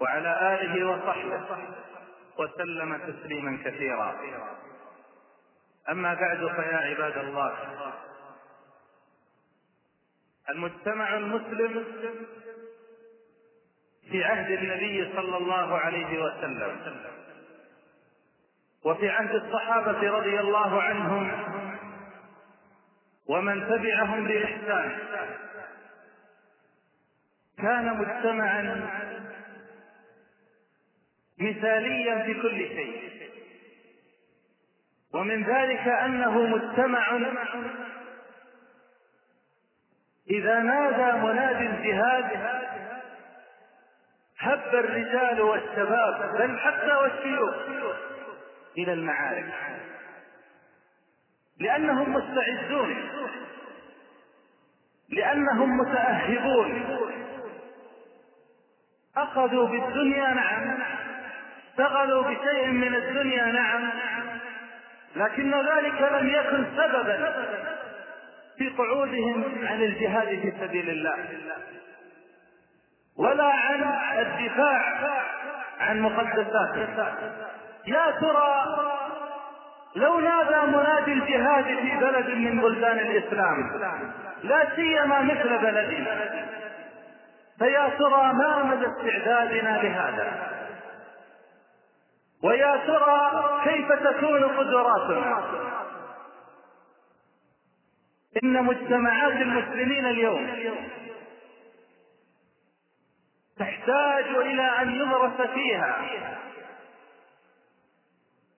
وعلى آله وصحبه وسلم تسليما كثيرا. أما بعد فيا عباد الله المجتمع المسلم في عهد النبي صلى الله عليه وسلم وفي عهد الصحابة رضي الله عنهم ومن تبعهم بإحسان كان مجتمعا مثاليا في كل شيء. ومن ذلك أنه مجتمع إذا نادى منادي الجهاد هب الرجال والشباب بل حتى والشيوخ إلى المعارك. لأنهم مستعدون لأنهم متأهبون. أخذوا بالدنيا نعم اشتغلوا بشيء من الدنيا نعم. لكن ذلك لم يكن سببا في قعودهم عن الجهاد في سبيل الله ولا عن الدفاع عن مقدساته يا ترى لو نادى منادي الجهاد في بلد من بلدان الإسلام لا سيما مثل بلدنا فيا ترى ما مدى استعدادنا لهذا؟ ويا ترى كيف تكون قدراتنا إن مجتمعات المسلمين اليوم تحتاج إلى أن يدرس فيها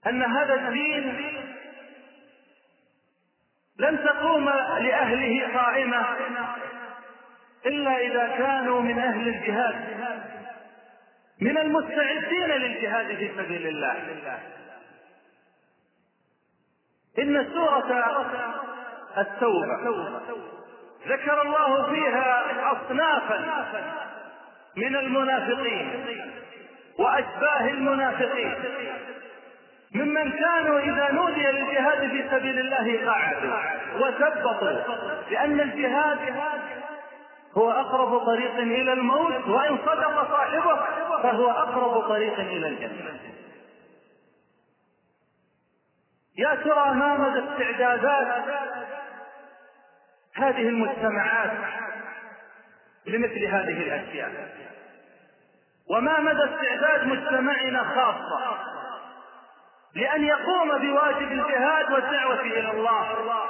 أن هذا الدين لن تقوم لأهله قائمة إلا إذا كانوا من أهل الجهاد. من المستعدين للجهاد في سبيل الله. إن سورة التوبة ذكر الله فيها أصنافا من المنافقين وأشباه المنافقين ممن كانوا إذا نودي للجهاد في سبيل الله قعدوا وثبطوا لأن الجهاد هو أقرب طريق إلى الموت وإن صدق صاحبه فهو أقرب طريق إلى الجنة. يا ترى ما مدى استعدادات؟ هذه المجتمعات لمثل هذه الأشياء. وما مدى استعداد مجتمعنا خاصة لأن يقوم بواجب الجهاد والدعوة إلى الله.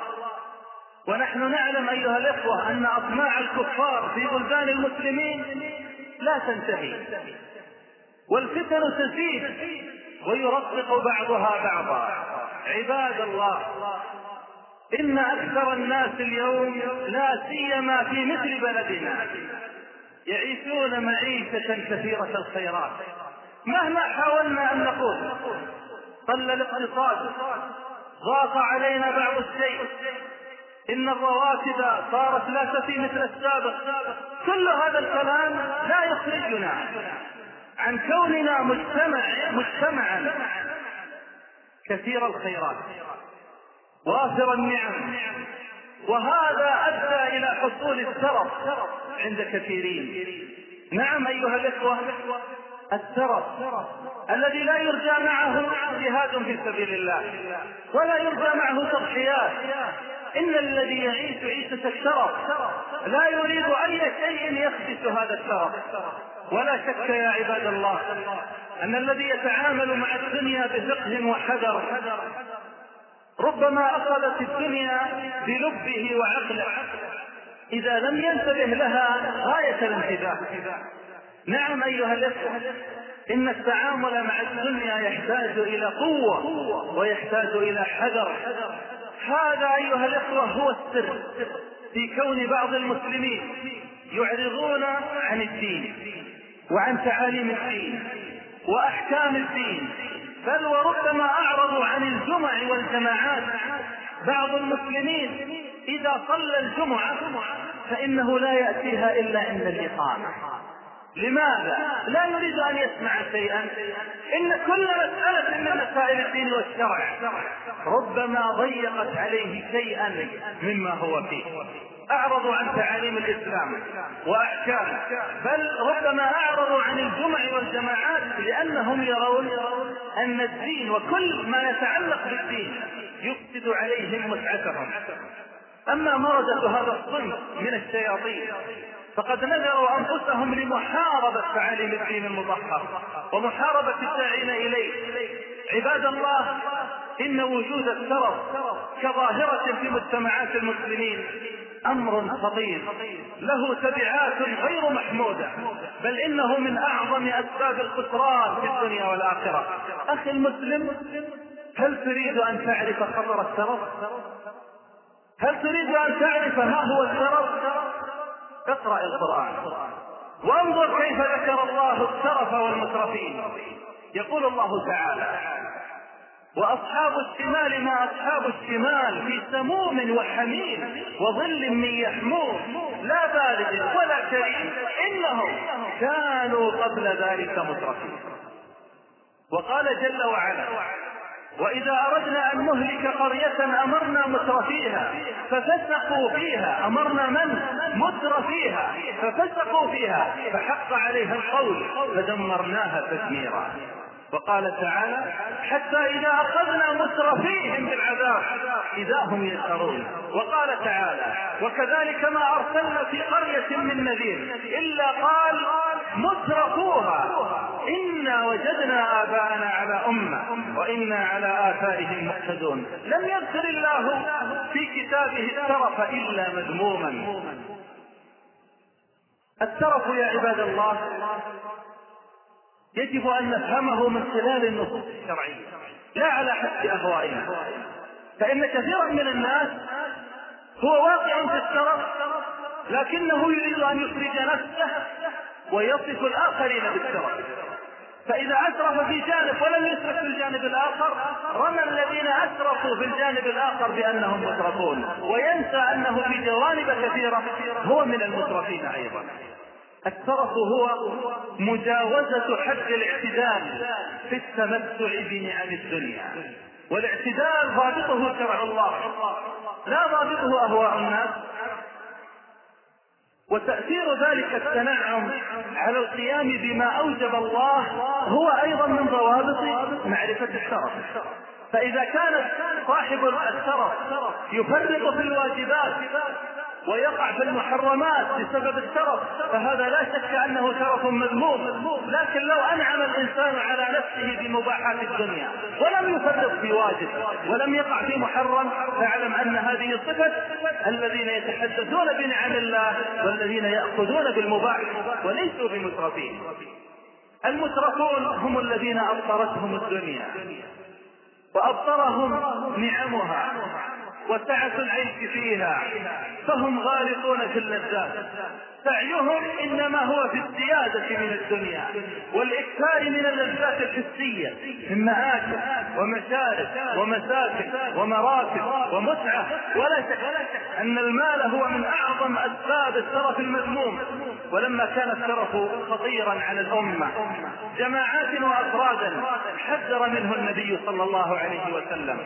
ونحن نعلم أيها الإخوة أن أطماع الكفار في بلدان المسلمين لا تنتهي. والفتن تزيد ويرقق بعضها بعضا. عباد الله إن أكثر الناس اليوم لا سيما في مثل بلدنا يعيشون معيشة كثيرة الخيرات. مهما حاولنا أن نقول قل الاقتصاد ضاق علينا بعض الشيء. إن الرواتب صارت لا تفي مثل السابق. كل هذا الكلام لا يخرجنا. عن كوننا مجتمع مجتمعا. كثير الخيرات. وافر النعم. وهذا أدى إلى حصول الترف عند كثيرين. نعم أيها الإخوة الترف الذي لا يرجى معه جهاد في سبيل الله ولا يرجى معه تضحيات. إن الذي يعيش عيشة الشرف لا يريد أي شيء يخدش هذا الشرف ولا شك يا عباد الله أن الذي يتعامل مع الدنيا بفقه وحذر ربما أخذت الدنيا بلبه وعقله إذا لم ينتبه لها غاية الانتباه نعم أيها الإخوة إن التعامل مع الدنيا يحتاج إلى قوة ويحتاج إلى حذر. هذا أيها الإخوة هو السر في كون بعض المسلمين يعرضون عن الدين. وعن تعاليم الدين وأحكام الدين بل وربما أعرضوا عن الجمع والجماعات. بعض المسلمين إذا صلى الجمعة فإنه لا يأتيها إلا عند الإقامة. لماذا؟ لا يريد أن يسمع شيئا. إن كل مسألة من مسائل الدين والشرع ربما ضيقت عليه شيئا مما هو فيه. أعرضوا عن تعاليم الإسلام وأحكامه بل ربما أعرضوا عن الجمع والجماعات لأنهم يرون أن الدين وكل ما يتعلق بالدين يفسد عليهم متعتهم أما مردة هذا الصنف من الشياطين فقد نذروا أنفسهم لمحاربة تعاليم الدين المطهر ومحاربة الداعين إليه. عباد الله إن وجود الترف كظاهرة في مجتمعات المسلمين أمر خطير. له تبعات غير محمودة بل إنه من أعظم أسباب الخسران في الدنيا والآخرة. أخي المسلم هل تريد أن تعرف خطر الترف هل تريد أن تعرف ما هو الترف اقرأ القرآن. وانظر كيف ذكر الله الترف والمترفين. يقول الله تعالى وأصحاب الشمال ما أصحاب الشمال في سموم وحميم وظل من يحموم. لا بارد ولا كريم إنهم كانوا قبل ذلك مترفين. وقال جل وعلا وإذا أردنا أن نهلك قرية أمرنا مترفيها ففسقوا فيها. أمرنا من؟ مترفيها ففسقوا فيها. فحق عليها القول فدمرناها تدميرا. وقال تعالى حتى إذا أخذنا مترفيهم بالعذاب إذا هم يسهرون وقال تعالى وكذلك ما أرسلنا في قرية من نذير إلا قال مترفوها إنا وجدنا آباءنا على أمة وإنا على آثارهم مقتدون. لم يذكر الله في كتابه الترف إلا مذموما. الترف يا عباد الله يجب أن نفهمه من خلال النصوص الشرعية لا على حسب أهوائنا. فإن كثيرا من الناس هو واقع في الشرف لكنه يريد أن يخرج نفسه ويصف الآخرين بالشرف. فإذا أسرف في جانب ولم يسرف في الجانب الآخر رمى الذين أسرفوا في الجانب الآخر بأنهم مترفون. وينسى أنه في جوانب كثيرة هو من المترفين أيضا. الترف هو مجاوزة حد الاعتدال في التمتع بنعم الدنيا. والاعتدال ضابطه شرع الله لا ضابطه أهواء الناس. وتأثير ذلك التنعم على القيام بما أوجب الله هو أيضا من ضوابط معرفة الشرف. فإذا كان صاحب الشرف يفرط في الواجبات ويقع في المحرمات بسبب الشرف فهذا لا شك أنه شرف مذموم. لكن لو أنعم الإنسان على نفسه بمباحات الدنيا ولم يفرط في واجب ولم يقع في محرم فاعلم أن هذه صفة الذين يتحدثون بنعم الله والذين يأخذون بالمباح وليسوا بمترفين. المترفون هم الذين ابصرتهم الدنيا وابصرهم نعمها. وسعة العيش فيها فهم غارقون في اللذات. سعيهم إنما هو في الزيادة من الدنيا والإكثار من اللذات الحسية من مآكل ومشارب ومساكن ومراتب ومتعة. ولا شك أن المال هو من أعظم أسباب الترف المذموم. ولما كان الترف خطيرا على الأمة جماعات وأفرادا حذر منه النبي صلى الله عليه وسلم.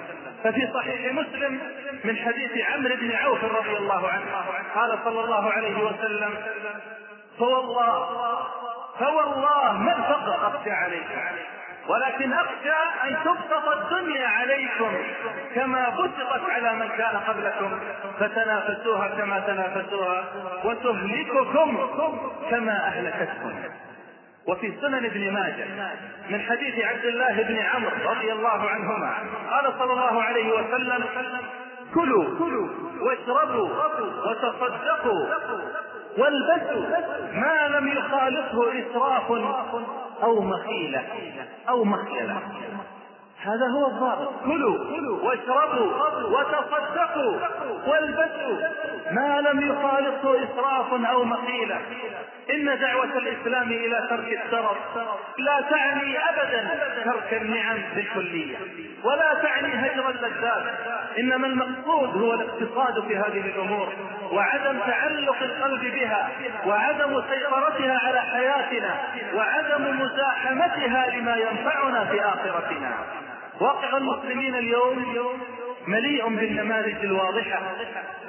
ففي صحيح مسلم من حديث عمرو بن عوف رضي الله عنه. قال صلى الله عليه وسلم فوالله فوالله ما الفقر أخشى عليكم ولكن أخشى أن تبسط الدنيا عليكم كما بسطت على من كان قبلكم فتنافسوها كما تنافسوها وتهلككم كما أهلكتكم. وفي سنن ابن ماجه من حديث عبد الله بن عمرو رضي الله عنهما قال صلى الله عليه وسلم كلوا واشربوا وتصدقوا والبسوا ما لم يخالطه إسراف أو مخيلة أو مخيلة. هذا هو الضابط. كلوا واشربوا وتصدقوا والبسوا. ما لم يخالطه إسراف أو مخيلة إن دعوة الإسلام إلى ترك الترف لا تعني أبدا ترك النعم بالكلية ولا تعني هجر اللذات إنما المقصود هو الاقتصاد في هذه الأمور وعدم تعلق القلب بها وعدم سيطرتها على حياتنا وعدم مزاحمتها لما ينفعنا في آخرتنا. واقع المسلمين اليوم مليء بالنماذج الواضحة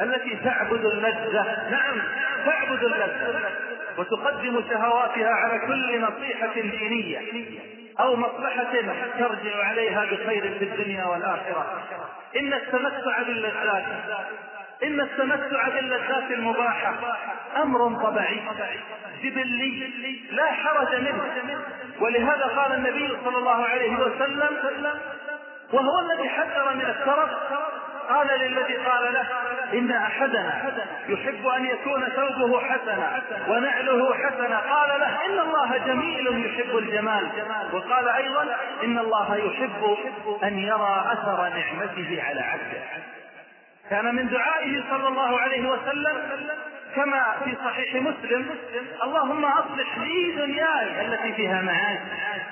التي تعبد اللذة. نعم تعبد اللذة. وتقدم شهواتها على كل نصيحة دينية أو مصلحة ترجع عليها بخير في الدنيا والآخرة. إن التمتع باللذات إن التمتع باللذات المباحة. أمر طبيعي. جبلي. لا حرج منه. ولهذا قال النبي صلى الله عليه وسلم وهو الذي حذر من الترف قال للذي قال له إن أحدنا يحب أن يكون ثوبه حسنا ونعله حسنا. قال له إن الله جميل يحب الجمال. وقال أيضا إن الله يحب أن يرى أثر نعمته على عبده. كان من دعائه صلى الله عليه وسلم كما في صحيح مسلم اللهم أصلح لي دنياي التي فيها معاد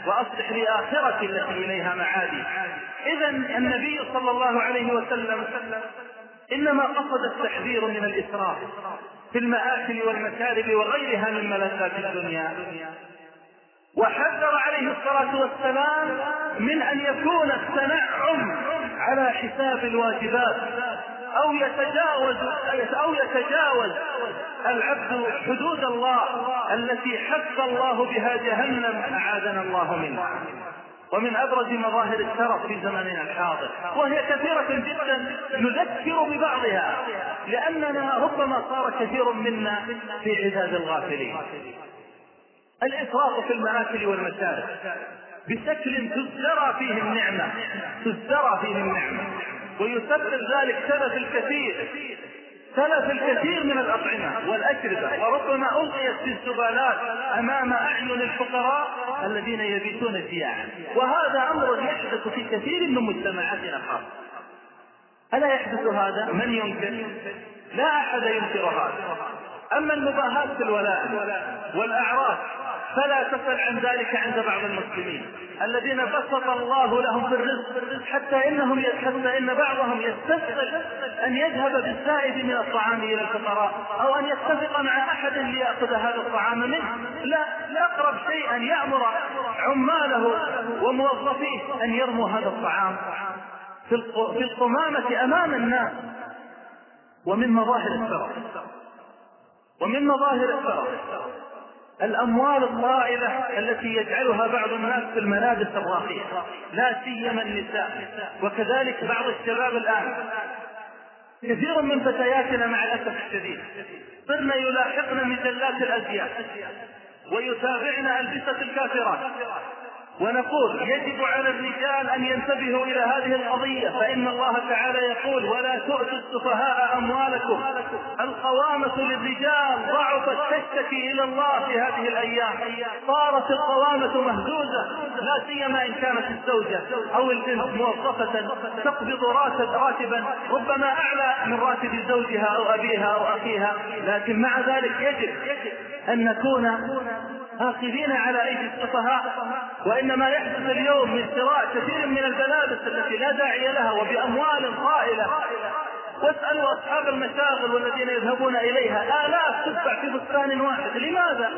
وأصلح لي آخرتي التي إليها معادي. اذا النبي صلى الله عليه وسلم إنما قصد التحذير من الإسراف في المآكل والمشارب وغيرها من ملذات الدنيا. وحذر عليه الصلاة والسلام من أن يكون التنعم على حساب الواجبات. أو يتجاوز أو يتجاوز العبد حدود الله التي حث الله بها جهنم أعاذنا الله منها. ومن أبرز مظاهر الترف في زمننا الحاضر. وهي كثيرة جدا نذكر ببعضها لأننا ربما صار كثير منا في عداد الغافلين. الافراط في المآكل والمشارب بشكل تزدرى فيه النعمة تزدرى فيه النعمة ويسبب ذلك سلف الكثير. سلف الكثير من الأطعمة والأشربة. وربما ألقيت في الزبالات أمام أعين الفقراء الذين يبيتون جياعا وهذا أمر يحدث في كثير من مجتمعاتنا خاصة. ألا يحدث هذا؟ من ينكر؟ لا أحد ينكر هذا. أما المباهاة في الولاء والأعراس فلا تسأل عن ذلك عند بعض المسلمين الذين بسط الله لهم في الرزق حتى إنهم حتى إن بعضهم يستسهل أن يذهب بالزائد من الطعام إلى الفقراء أو أن يتفق مع أحد ليأخذ هذا الطعام منه. لا اقرب شيء أن يأمر عماله وموظفيه أن يرموا هذا الطعام في القمامة أمام الناس ومن مظاهر الثرى. ومن مظاهر الثرى الأموال الطائلة التي يجعلها بعض الناس في الملابس الراقية لا سيما النساء. وكذلك بعض الشباب الآن كثير من فتياتنا مع الأسف الشديد صرن يلاحقن مجلات الأزياء ويتابعن ألبسة الكافرات. ونقول يجب على الرجال أن ينتبهوا إلى هذه القضية فإن الله تعالى يقول ولا تؤتوا السفهاء أموالكم. القوامة للرجال ضعفت تشتكي إلى الله في هذه الأيام. صارت القوامة مهزوزة لا سيما إن كانت الزوجة أو البنت موظفة تقبض راتب راتبا ربما أعلى من راتب زوجها أو أبيها أو أخيها. لكن مع ذلك يجب أن نكون آخذين على أيدي السفهاء وإنما يحدث اليوم من شراء كثير من الملابس التي لا داعي لها وبأموال طائلة واسألوا أصحاب المشاغل والذين يذهبون إليها آلاف تدفع في بستان واحد. لماذا؟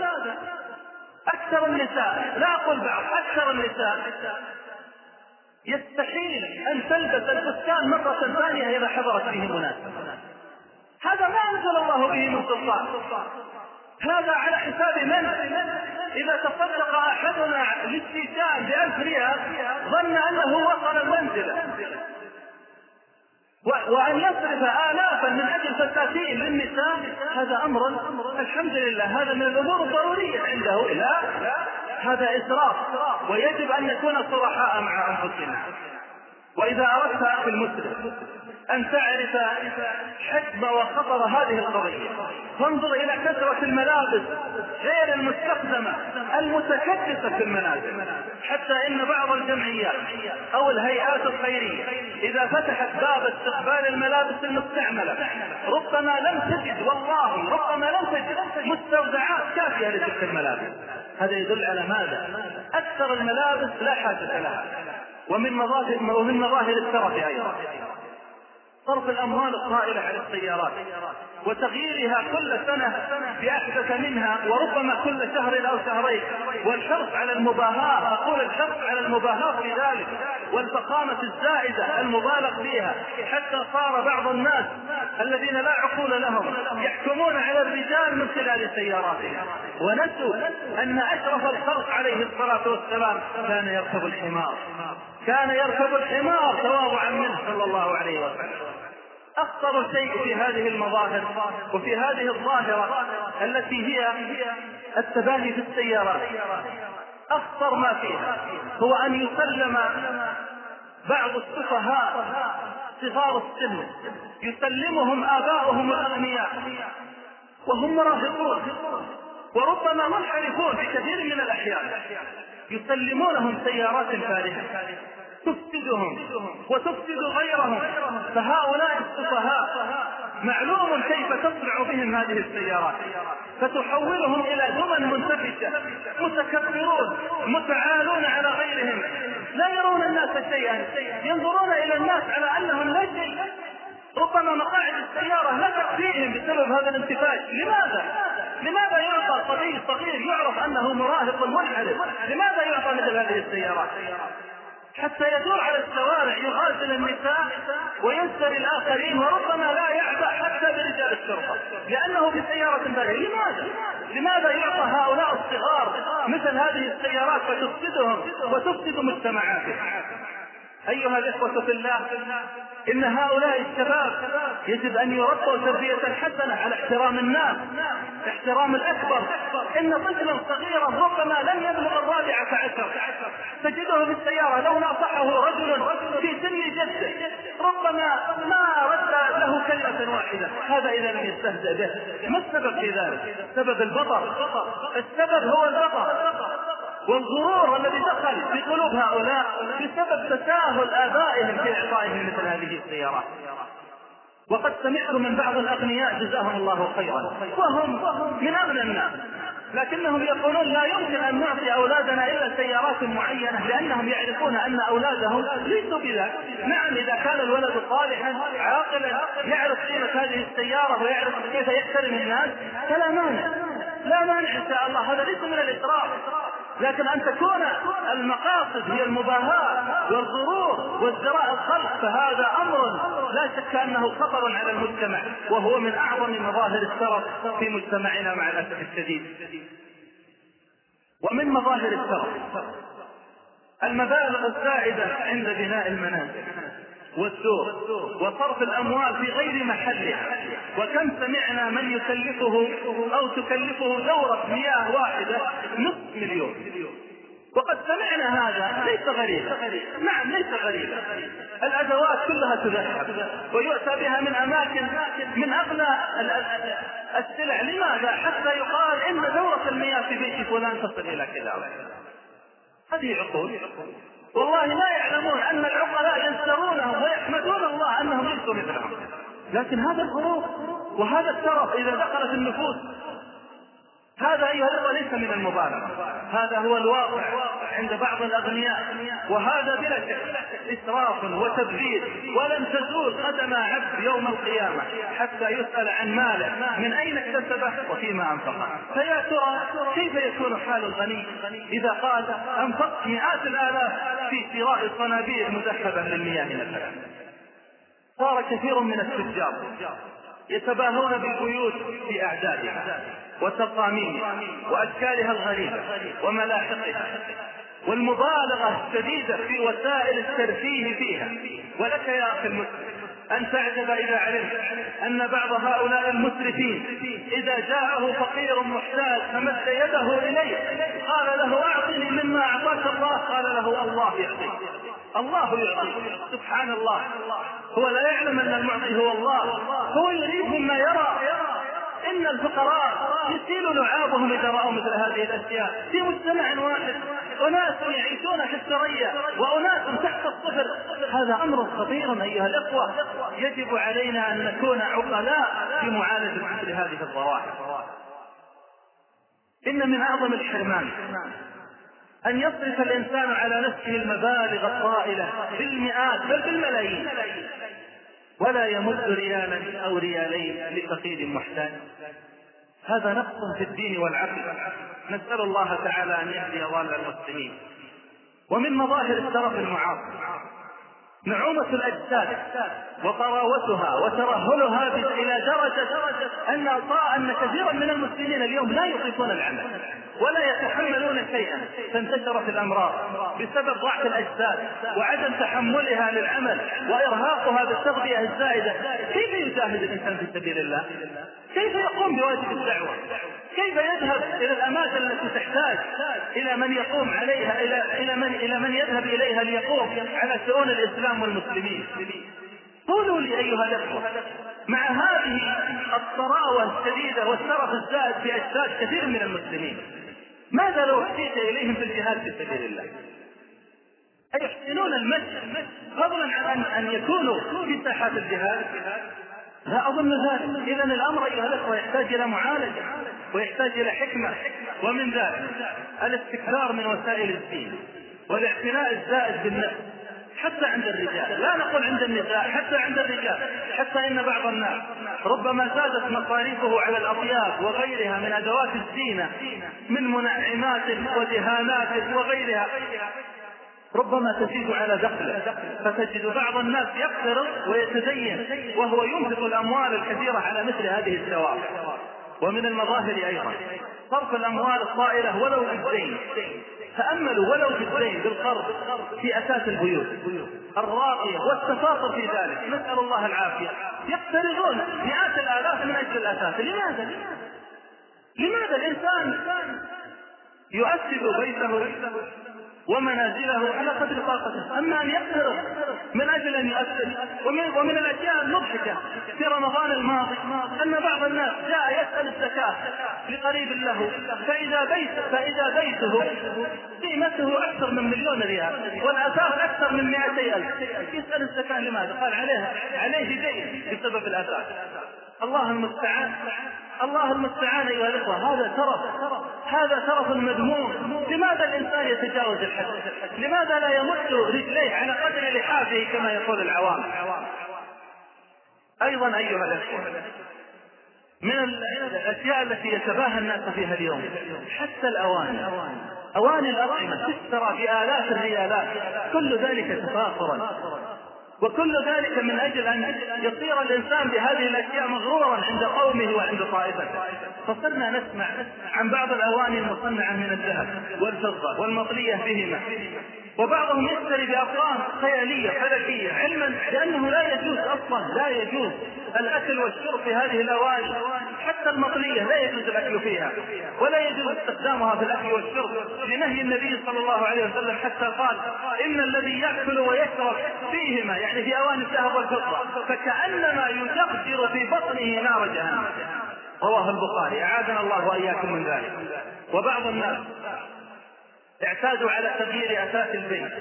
أكثر النساء لا أقول بعض أكثر النساء. يستحيل أن تلبس البستان مرة ثانية إذا حضرت به مناسبة هذا ما أنزل الله به من سلطان. هذا على حساب من؟ إذا تصدق أحدنا للشيشان بألف ريال ظن أنه وصل المنزلة وأن يصرف آلافا من أجل فساتين للنساء هذا أمر الحمد لله. هذا من الأمور الضرورية عنده. لا هذا إسراف ويجب أن نكون صرحاء مع أنفسنا. وإذا أردت أخي المسلم أن تعرف حجم وخطر هذه القضية. فانظر إلى كثرة الملابس غير المستخدمة المتكدسة في المنازل حتى إن بعض الجمعيات أو الهيئات الخيرية إذا فتحت باب استقبال الملابس المستعملة ربما لم تجد والله ربما لم تجد مستودعات كافية لتلك الملابس. هذا يدل على ماذا؟ أكثر الملابس لا حاجة لها. ومن مظاهر ومن مظاهر الترف أيضا. صرف الأموال الطائلة على السيارات وتغييرها كل سنة بأحدث منها وربما كل شهر أو شهرين. والحرص على المباهاة أقول الحرص على المباهاة في ذلك والفخامة الزائدة المبالغ فيها. حتى صار بعض الناس الذين لا عقول لهم يحكمون على الرجال من خلال سياراتهم. ونسوا أن أشرف الخلق عليه الصلاة والسلام كان يركب الحمار. كان يركب الحمار تواضعا منه صلى الله عليه وسلم. أخطر شيء في هذه المظاهر وفي هذه الظاهرة التي هي التباهي في السيارات. أخطر ما فيها هو أن يسلم بعض السفهاء صغار السن. يسلمهم آباؤهم الأغنياء. وهم مراهقون وربما منحرفون في كثير من الأحيان. يسلمونهم سيارات فارهة. تفسدهم وتفسد غيرهم. فهؤلاء السفهاء معلوم كيف تصنع بهم هذه السيارات. فتحولهم إلى دمى منتفشة. متكبرون متعالون على غيرهم. لا يرون الناس شيئا. ينظرون إلى الناس على أنهم لا شيء ربما مقاعد السيارة لا تكفيهم بسبب هذا الانتفاج لماذا؟ لماذا يعطى صبي صغير يعرف أنه مراهق منحرف لماذا يعطى مثل هذه السيارات؟ حتى يدور على الشوارع يغازل النساء وينسى الآخرين وربما لا يعبأ حتى برجال الشرطة. لأنه بسيارة بالغة لماذا؟ لماذا يعطى هؤلاء الصغار مثل هذه السيارات فتفسدهم وتفسد مجتمعاتهم؟ أيها الإخوة في الله إن هؤلاء الشباب يجب أن يربوا تربية حسنة على احترام الناس احترام الأكبر. إن طفلا صغيرا ربما لم يبلغ الرابعة عشر تجده في السيارة لو ناصحه رجل في سن جده ربما ما رد له كلمة واحدة. هذا إذا لم يستهزئ به. ما السبب في ذلك؟ سبب البطر. السبب هو البطر. والغرور الذي دخل في قلوب هؤلاء بسبب تساهل آبائهم في إعطائهم مثل هذه السيارات. وقد سمعت من بعض الأغنياء جزاهم الله خيرا. وهم من أغنى الناس. لكنهم يقولون لا يمكن أن نعطي أولادنا إلا سيارات معينة لأنهم يعرفون أن أولادهم ليسوا بذلك نعم إذا كان الولد صالحا عاقلا يعرف قيمة هذه السيارة ويعرف كيف يحترم الناس فلا مانع. لا مانع إن شاء الله. هذا ليس من الإسراف. لكن أن تكون المقاصد هي المباهاة والغرور وازدراء الخلق فهذا أمر لا شك أنه خطر على المجتمع وهو من أعظم مظاهر الشرف في مجتمعنا مع الأسف الشديد. ومن مظاهر الشرف المبالغ الزائدة عند بناء المنازل. والسوق وصرف الأموال في غير محلها. وكم سمعنا من يكلفه أو تكلفه دورة مياه واحدة نصف مليون. وقد سمعنا هذا ليس غريبا. نعم ليس غريبا. الأدوات كلها تذهب ويؤتى بها من أماكن من اغلى السلع. لماذا؟ حتى يقال إن دورة المياه في بيت فلان تصل إلى كذا. هذه عقول. والله لا يعلمون أن العقلاء ينسرونهم ويحمدون الله أنهم ليسوا مثلهم. لكن هذا الغرور وهذا الترف إذا دخلت النفوس هذا أيها الإخوة ليس من المبالغة. هذا هو الواقع. عند بعض الأغنياء. وهذا بلا شك إسراف وتبذير ولن تزول قدم عبد يوم القيامة حتى يسأل عن ماله من أين اكتسبه وفيما أنفقه. فيا ترى كيف يكون حال الغني؟ إذا قال أنفقت مئات الآلاف في شراء صنابير مذهبه للمياه مثلا. صار كثير من التجار يتباهون بالبيوت في أعدادها وتقاميمها وأشكالها الغريبة وملاحقها. والمبالغة الشديدة في وسائل الترفيه فيها. ولك يا أخي المسلم أن تعجب إذا علمت أن بعض هؤلاء المسرفين إذا جاءه فقير محتاج فمد يده إليه قال له أعطني مما أعطاك الله قال له الله يعطيك. الله يعطي سبحان الله. هو لا يعلم أن المعطي هو الله. هو يريد مما يرى. إن الفقراء يسيل لعابهم إذا رأوا مثل هذه الأشياء. في مجتمع واحد أناس يعيشون في الثريا وأناس تحت الصفر. هذا أمر خطير أيها الأخوة. يجب علينا أن نكون عقلاء في معالجة مثل هذه الظواهر. إن من أعظم الحرمان أن يصرف الإنسان على نفسه المبالغ الطائلة بالمئات بل بالملايين ولا يمد ريالا أو ريالين لفقير محتاج. هذا نقص في الدين والعقل. نسأل الله تعالى أن يهدي ضال المسلمين. ومن مظاهر الترف المعاصر. نعومة الأجساد وطراوتها وترهلها إلى درجة أن أن كثيرا من المسلمين اليوم لا يطيقون العمل ولا يتحملون شيئا فانتشرت الأمراض بسبب ضعف الأجساد وعدم تحملها للعمل وإرهاقها بالتغذية الزائدة كيف يجاهد الإنسان في سبيل الله؟ كيف يقوم بواجب الدعوة؟ كيف يذهب إلى الأماكن التي تحتاج إلى من يقوم عليها إلى إلى من إلى من يذهب إليها ليقوم على شؤون الإسلام والمسلمين؟ قولوا لي أيها الأخوة مع هذه الطراوة الشديدة والشرف الزائد في أجساد كثير من المسلمين ماذا لو احتيت إليهم في الجهاد في سبيل الله؟ أيحسنون المشي فضلا عن أن يكونوا في ساحات الجهاد لا أظن ذلك. إذا الأمر أيها الأخوة يحتاج إلى معالجة ويحتاج إلى حكمة. ومن ذلك الاستكثار من وسائل الدين والاعتناء الزائد بالنفس حتى عند الرجال. لا نقول عند النساء حتى عند الرجال. حتى إن بعض الناس ربما زادت مصاريفه على الاطياب وغيرها من أدوات الزينة من منعمات ودهانات وغيرها. ربما تزيد على دخله فتجد بعض الناس يقترض ويتزين وهو ينفق الأموال الكثيرة على مثل هذه الدوافع ومن المظاهر أيضا صرف الأموال الطائلة ولو بالدين تاملوا ولو بالدين بالقرض في أساس البيوت. الراقيه والتفاصل في ذلك نسأل الله العافية. يقترضون مئات الآلاف من أجل الأساس. لماذا؟ لماذا الإنسان يؤسس بيته ومنازله على قدر طاقته. أما أن يقترض من أجل أن يؤثر ومن, ومن الأشياء المضحكة في رمضان الماضي أن بعض الناس جاء يسأل الزكاة لقريب له فإذا بيت فإذا بيته قيمته أكثر من مليون ريال والاثاث أكثر من 200 ألف. يسأل الزكاة لماذا؟ قال عليها عليه دين بسبب الاثاث الله المستعان. الله المستعان أيها الإخوة. هذا ترف هذا ترف مذموم. لماذا الإنسان يتجاوز الحد؟ لماذا لا يمد رجليه على قدر لحافه كما يقول العوام؟ أيضا أيها الإخوة من الأشياء التي يتباهى الناس فيها اليوم حتى الأواني. أواني الاطعمه تشترى بآلاف الريالات. كل ذلك تفاخرا. وكل ذلك من أجل أن يصير الإنسان بهذه الأشياء مغرورا عند قومه وعند طائفته. فصرنا نسمع عن بعض الاواني المصنعة من الذهب والفضة والمطليه بهما. وبعضهم يشتري بارقام خيالية فلكيه علما بأنه لا يجوز أصلا لا يجوز. الأكل والشرب في هذه الاواني حتى المطليه لا يجوز الأكل فيها ولا يجوز استخدامها في الأكل والشرب. لنهي النبي صلى الله عليه وسلم حتى قال إن الذي يأكل ويشرب فيهما يعني في اواني الذهب والفضة فكأنما يجرجر في بطنه نار جهنم. رواه البخاري. أعاذنا الله وإياكم من ذلك. وبعض الناس اعتادوا على تغيير اثاث البيت.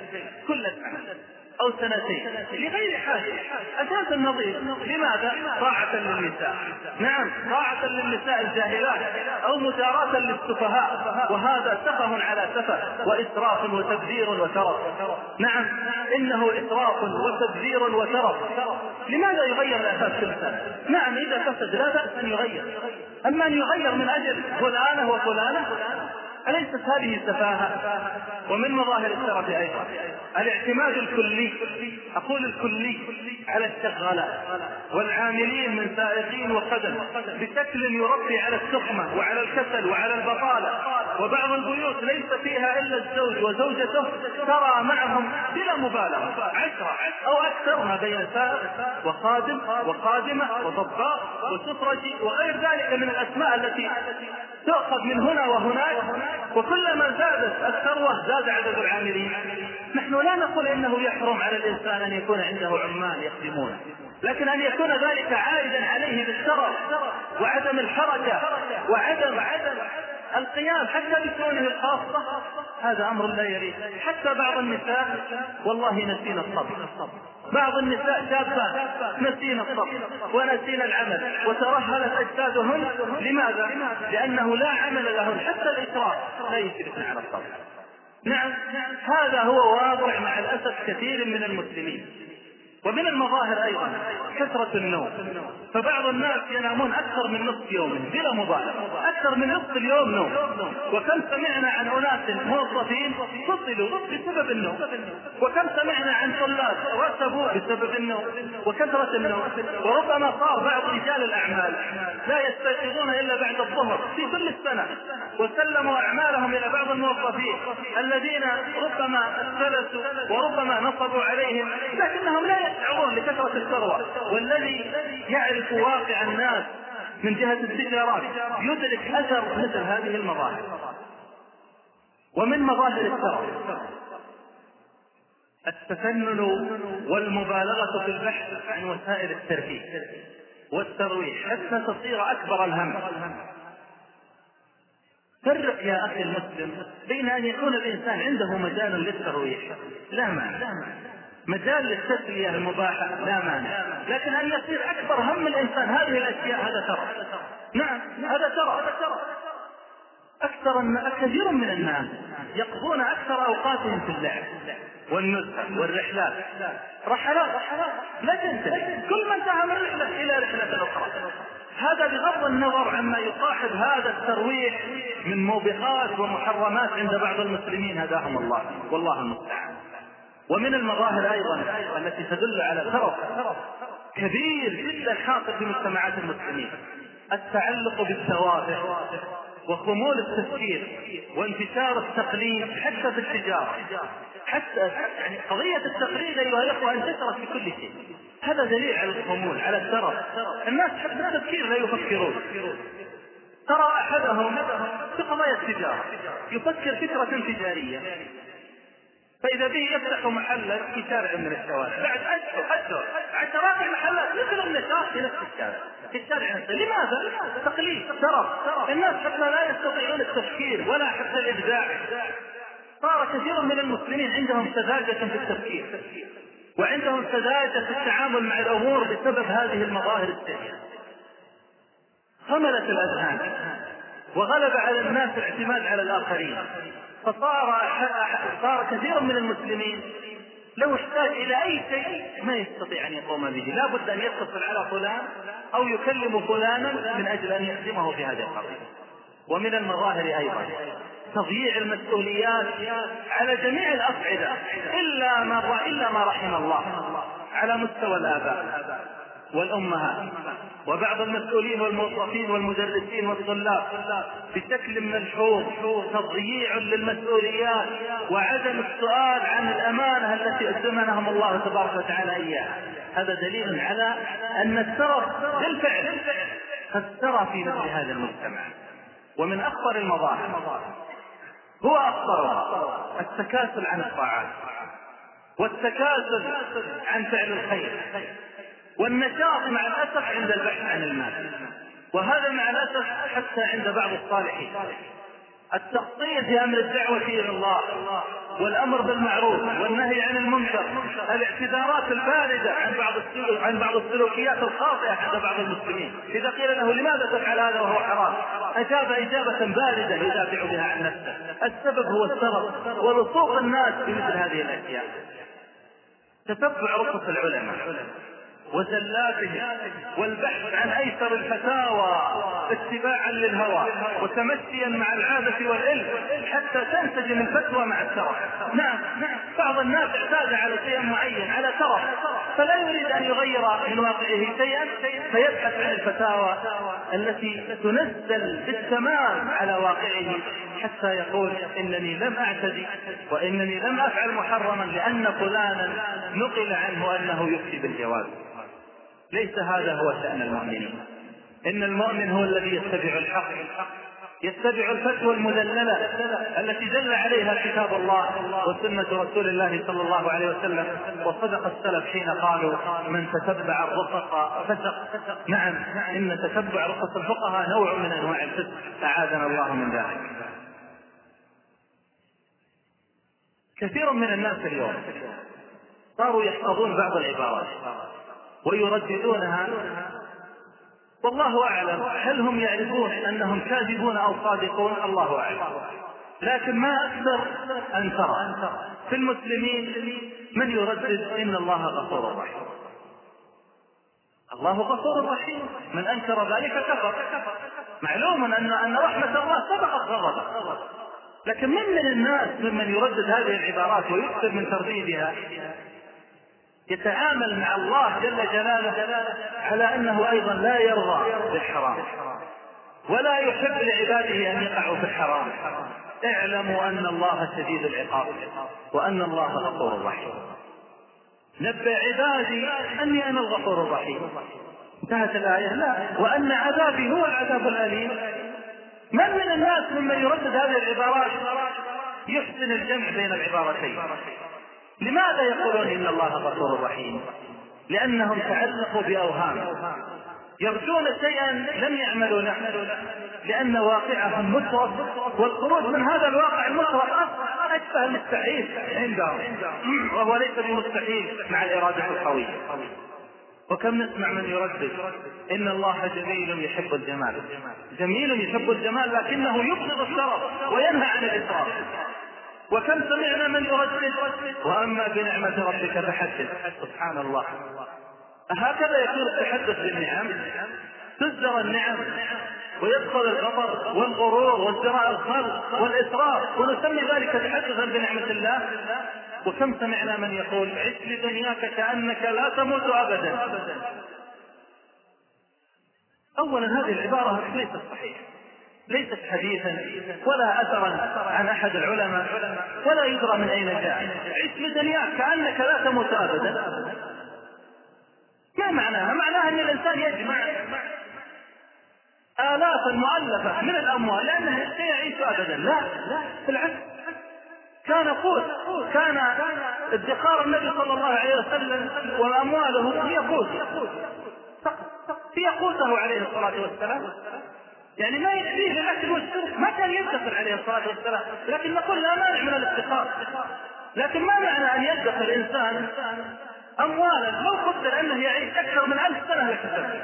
كل سنه أو سنتين. لغير حاجة. أساس النظيف لماذا؟ طاعة للنساء. نعم طاعة للنساء الجاهلات. أو مساراة للسفهاء. وهذا سفه على سفه. وإسراف وتبذير وترف نعم إنه إسراف وتبذير وترف لماذا يغير الأساس كل سنه؟ نعم إذا فسد لا بأس أن يغير. أما أن يغير من أجل فلانة وفلانة أليست هذه سفاهة؟ ومن مظاهر الشرف أيضا. الاعتماد الكلي أقول الكلي على الشغالات والعاملين من سائقين وقدم بشكل يربي على التخمة وعلى الكسل وعلى البطالة. وبعض البيوت ليس فيها إلا الزوج وزوجته ترى معهم بلا مبالغة عشرة أو أكثر ما بين سائق وخادم وخادمة وضباط وسفرجي وغير ذلك من الأسماء التي تؤخذ من هنا وهناك وكلما زادت الثروة زاد عدد العاملين. نحن لا نقول إنه يحرم على الإنسان أن يكون عنده عمال يخدمونه لكن أن يكون ذلك عائدا عليه بالشرف وعدم الحركة وعدم عدم القيام حتى بشؤونه الخاصة هذا أمر لا يليق حتى بعض النساء والله نسينا الصبر. بعض النساء شابات نسينا الصبر ونسينا العمل وترهلت أجسادهن لماذا؟ لأنه لا عمل لهن حتى الإشراف لا يشرفن على الصبر نعم هذا هو واقع مع الأسف كثير من المسلمين ومن المظاهر أيضا كثرة النوم. فبعض الناس ينامون أكثر من نصف يوم بلا مبالغة أكثر من نصف اليوم نوم. وكم سمعنا عن أناس موظفين فصلوا بسبب النوم. وكم سمعنا عن طلاب رتبوا بسبب النوم. وكثرة النوم. وربما صار بعض رجال الأعمال لا يستيقظون إلا بعد الظهر في كل السنة. وسلموا أعمالهم إلى بعض الموظفين الذين ربما اختلسوا وربما نصبوا عليهم لكنهم لا يشعرون لكثرة الثروة. والذي يعرف واقع الناس من جهة التجارات يدرك أثر مثل هذه المظاهر. ومن مظاهر الثروة التفنن والمبالغة في البحث عن وسائل الترفيه والترويح. حتى تصير أكبر الهم. فرق يا أخي المسلم بين أن يكون الإنسان عنده مجال للترويح. لا مانع. مجال للتسلية المباحة لا مانع. لكن أن يصير أكبر هم الإنسان. هذه الأشياء هذا ترى. نعم هذا ترى. أكثر كثير من الناس يقضون أكثر أوقاتهم في اللعب والنزهة والرحلات رحلات لا تنتهي كل ما انتهى من رحلة إلى رحلة أخرى. هذا بغض النظر عما يصاحب هذا الترويح من موبقات ومحرمات عند بعض المسلمين. هداهم الله. والله المستعان. ومن المظاهر أيضا التي تدل على ثرف كبير جدا حاصل في مجتمعات المسلمين التعلق بالثوابت وخمول التفكير وانتشار التقليد حتى في التجارة حتى يعني قضية التقليد أيها الإخوة انتشرت في كل شيء. هذا دليل على الخمول على الترف الناس حتى التفكير لا يفكرون. ترى أحدهم في قضايا التجارة يفكر فكرة تجارية. فإذا به يفتح محلا في شارع من الشوارع. بعد أشهر أشهر عشرات المحلات. مثل النشاط في نفس الشارع. في الشارع نفسه. لماذا؟ تقليد ترف. الناس حتى لا يستطيعون التفكير ولا حتى الإبداع. صار كثير من المسلمين عندهم سذاجة في التفكير. وعندهم سذاجة في التعامل مع الأمور بسبب هذه المظاهر السيئة. خملت الأذهان. وغلب على الناس الاعتماد على الآخرين. فصار صار كثير من المسلمين لو احتاج إلى أي شيء ما يستطيع أن يقوم به، لا بد أن يتصل على فلان أو يكلم فلانا من أجل أن يخدمه في هذه القضية. ومن المظاهر أيضا تضييع المسؤوليات على جميع الاصعده الا ما إلا ما رحم الله على مستوى الآباء والأمهات. وبعض المسؤولين والموظفين والمدرسين والطلاب بشكل ملحوظ تضييع للمسؤوليات وعدم السؤال عن الأمانة التي ائتمنهم الله تبارك وتعالى إياها. هذا دليل على أن الترف بالفعل قد ترى في مثل هذا المجتمع. ومن أخطر المظاهر هو اخطرها التكاسل عن الطاعات والتكاسل عن فعل الخير. والنشاط مع الأسف عند البحث عن المال. وهذا مع الأسف حتى عند بعض الصالحين. التخطيط في أمر الدعوة إلى الله والأمر بالمعروف والنهي عن المنكر الاعتذارات الباردة عن بعض السلوك عن بعض السلوكيات الخاطئة عند بعض المسلمين. إذا قيل له لماذا تفعل هذا وهو حرام؟ أجاب إجابة باردة يدافع بها عن نفسه. السبب هو السبب ولصوق الناس بمثل هذه الأشياء. تتبع رخص العلماء. وزلاتهم والبحث عن أيسر الفتاوى اتباعا للهوى وتمشيا مع العادة والعلم حتى تنسجم الفتوى مع الشرع نعم بعض بعض الناس اعتاد على شيء معين على ترف. فلا يريد أن يغير من واقعه شيئا فيبحث عن الفتاوى التي تنزل بالتمام على واقعه حتى يقول إنني لم أعتدي وإنني لم أفعل محرما لأن فلانا نقل عنه أنه يفتي بالجواز. ليس هذا هو شأن المؤمنين. إن المؤمن هو الذي يتبع الحق. يتبع الفتوى المذللة التي دل عليها كتاب الله وسنة رسول الله صلى الله عليه وسلم. وصدق السلف حين قالوا من تتبع الرخص فسق. نعم إن تتبع رخص الفقهاء نوع من أنواع الفسق. أعاذنا الله من ذلك. كثير من الناس اليوم صاروا يحفظون بعض العبارات. ويرددونها. والله أعلم. هل هم يعرفون أنهم كاذبون أو صادقون؟ الله أعلم. لكن ما أكثر أن ترى في المسلمين من يردد إن الله غفور رحيم. الله غفور رحيم. من أنكر ذلك كفر. معلوم ان أن رحمة الله سبقت غضبه. لكن من من الناس ممن يردد هذه العبارات ويكثر من ترديدها؟ يتعامل مع الله جل جلاله على أنه أيضا لا يرضى بالحرام. ولا يحب لعباده أن يقعوا في الحرام. اعلموا أن الله شديد العقاب وأن الله غفور رحيم. نبئ عبادي أني أنا الغفور الرحيم. انتهت الآية. لا. وأن عذابي هو العذاب الأليم. من من الناس ممن يردد هذه العبارات؟ يحسن الجمع بين العبارتين. لماذا يقولون إن الله غفور رحيم؟ لأنهم تعلقوا بأوهام. يرجون شيئا لم يعملوا له لأن واقعهم مترف والخروج من هذا الواقع المترف أشبه المستحيل عندهم وهو ليس بمستحيل مع الإرادة القوية. وكم نسمع من يردد إن الله جميل يحب الجمال. جميل يحب الجمال لكنه يبغض الشرف وينهى عن الإسراف. وكم سمعنا من يردد؟ وأما بنعمة ربك فحدث. سبحان الله هكذا يكون التحدث بالنعم. تزدر النعم ويدخل الغضب والغرور وازدراء الخلق والإسراف. ونسمي ذلك تحدثا بنعمة الله. وكم سمعنا من يقول عش لدنياك كأنك لا تموت ابدا. اولا هذه العبارة ليست صحيحه ليست حديثا ولا اثرا عن أحد العلماء ولا يدرى من أين جاء. عش لدنياك كأنك لا تموت ابدا. ما معناها؟ معناها أن الإنسان يجمع آلافا مؤلفة من الأموال لأنه يعيش أبدا. لا لا بالعكس. كان قوت كان ادخار النبي صلى الله عليه وسلم وأمواله هي قوت هي قوته عليه الصلاة والسلام. يعني ما يكفيه للاكل والشرب. ما كان يدخر عليه الصلاة والسلام. لكن نقول لا مانع من الادخار لكن ما معنى أن يدخر إنسان اموالا لو قدر أنه يعيش أكثر من ألف سنة يكتب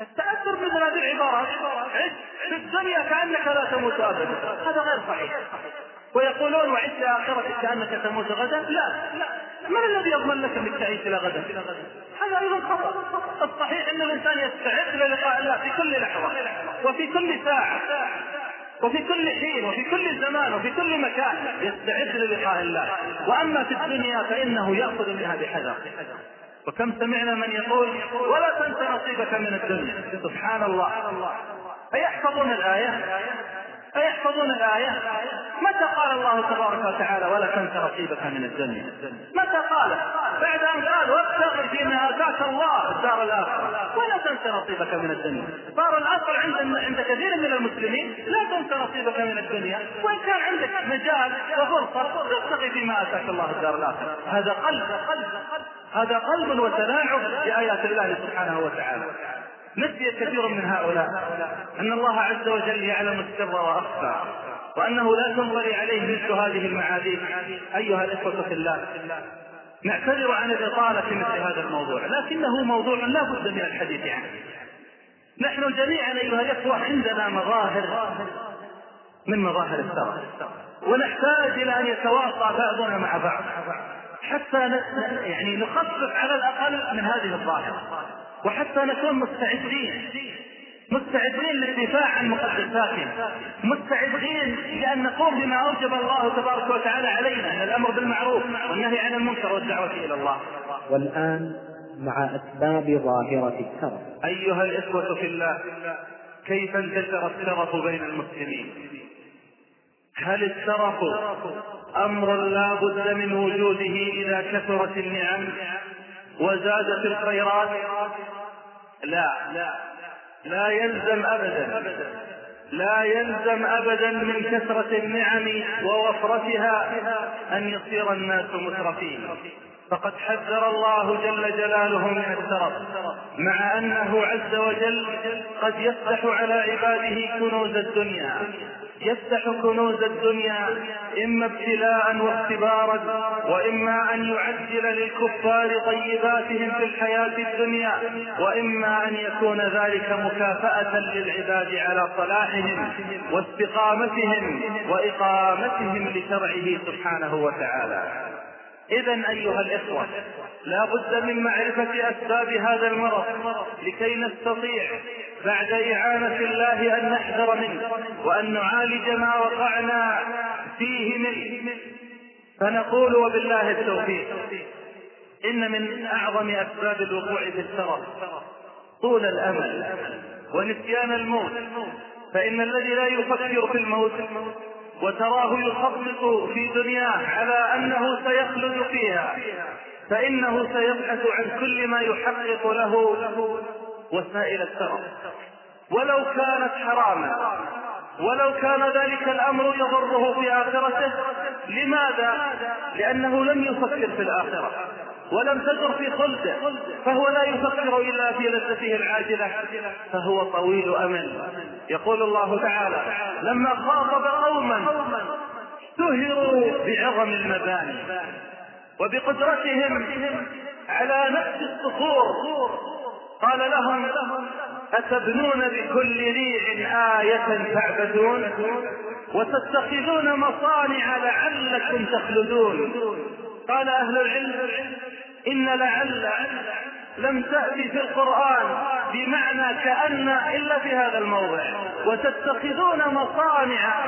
التأثر بمثل هذه العبارات عش في الدنيا كأنك لا تموت ابدا. هذا غير صحيح. ويقولون وعش لاخرتك كأنك تموت غدا؟ لا لا. من الذي يضمن لك انك تعيش إلى غدا هذا أيضا خطأ. الصحيح أن الإنسان يستعد للقاء الله في كل لحظة وفي كل ساعة وفي كل حين وفي كل زمان وفي كل مكان يستعد للقاء الله. وأما في الدنيا فإنه يأخذ منها بحذر. وكم سمعنا من يقول ولا تنس نصيبك من الدنيا. سبحان الله. أيحفظون الآية. أيحفظون الآية. متى قال الله تبارك وتعالى ولا تنس نصيبك من الدنيا؟ متى قال؟ بعد أن قال وابتغ فيما آتاك الله الدار الآخرة. ولا تنس نصيبك من الدنيا. صار الأصل عند عند كثير من المسلمين. لا تنس نصيبك من الدنيا. وإن كان عندك مجال وفرصة تبتغي فيما آتاك الله الدار الآخرة. هذا قلب هذا قلب وتلاعب بآيات الله سبحانه وتعالى. نسي كثير من هؤلاء أن الله عز وجل يعلم السر وأخفى وأنه لا تنظري عليه مثل هذه المعاديد أيها الإخوة في الله. نعتذر عن الإطالة في مثل هذا الموضوع لكنه موضوع لا بد من الحديث عنه. نحن جميعا أيها الإخوة عندنا مظاهر من مظاهر الثرى ونحتاج إلى أن يتواصى بعضنا مع بعض حتى يعني نخفف على الأقل من هذه الظاهرة. وحتى نكون مستعدين. مستعدين للدفاع عن مقدساتهم مستعدين لأن نقوم بما أوجب الله تبارك وتعالى علينا من الأمر بالمعروف والنهي عن المنكر والدعوة إلى الله. والآن مع أسباب ظاهرة الترف أيها الإخوة في الله كيف انتشر الترف بين المسلمين؟ هل الترف أمر لا بد من وجوده إذا كثرت النعم وزادت الخيرات؟ لا لا يلزم أبدا لا يلزم أبدا من كثرة النعم ووفرتها أن يصير الناس مترفين. فقد حذر الله جل جلاله من الترف مع أنه عز وجل قد يفتح على عباده كنوز الدنيا يفتح كنوز الدنيا إما ابتلاء واختبارا وإما أن يعجل للكفار طيباتهم في الحياة الدنيا وإما أن يكون ذلك مكافأة للعباد على صلاحهم واستقامتهم وإقامتهم لشرعه سبحانه وتعالى. إذا أيها الإخوة لا بد من معرفة أسباب هذا المرض لكي نستطيع بعد إعانة الله أن نحذر منه وأن نعالج ما وقعنا فيه منه. فنقول وبالله التوفيق إن من أعظم أسباب الوقوع في السرف طول الأمل ونسيان الموت فإن الذي لا يفكر في الموت وتراه يخطط في دنياه على أنه سيخلد فيها فإنه سيبحث عن كل ما يحقق له وسائل الثرى ولو كانت حراما ولو كان ذلك الأمر يضره في آخرته لماذا؟ لأنه لم يفكر في الآخرة. ولم تدر في خلده فهو لا يفكر إلا في لذته العاجلة فهو طويل أمل. يقول الله تعالى لما خاطب قوما سهروا بعظم المباني وبقدرتهم على نفس الصخور. قال لهم أتبنون بكل ريع آية تعبدون وتتخذون مصانع لعلكم تخلدون قال أهل العلم إن لعل لم تأتي في القرآن بمعنى كأن إلا في هذا الموضع وتتخذون مصانع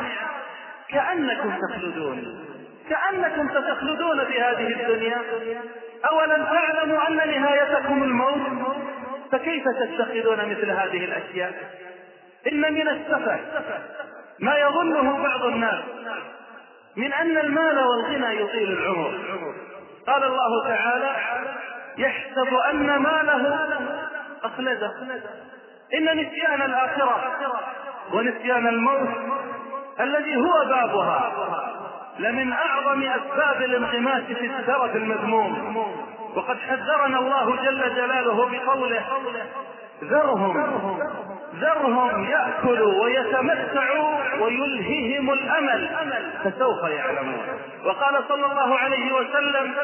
كأنكم تخلدون كأنكم ستخلدون في هذه الدنيا. أولم تعلموا أن نهايتكم الموت؟ فكيف تتخذون مثل هذه الأشياء؟ إن من السفه ما يظنه بعض الناس من أن المال والغنى يطيل العمر. قال الله تعالى يحسب أن ماله أخلده. إن نسيان الآخرة ونسيان الموت الذي هو بابها لمن أعظم أسباب الانغماس في الترف المذموم. وقد حذرنا الله جل جلاله بقوله ذرهم ذرهم يأكلوا ويتمتعوا ويلههم الأمل فسوف يعلمون. وقال صلى الله عليه وسلم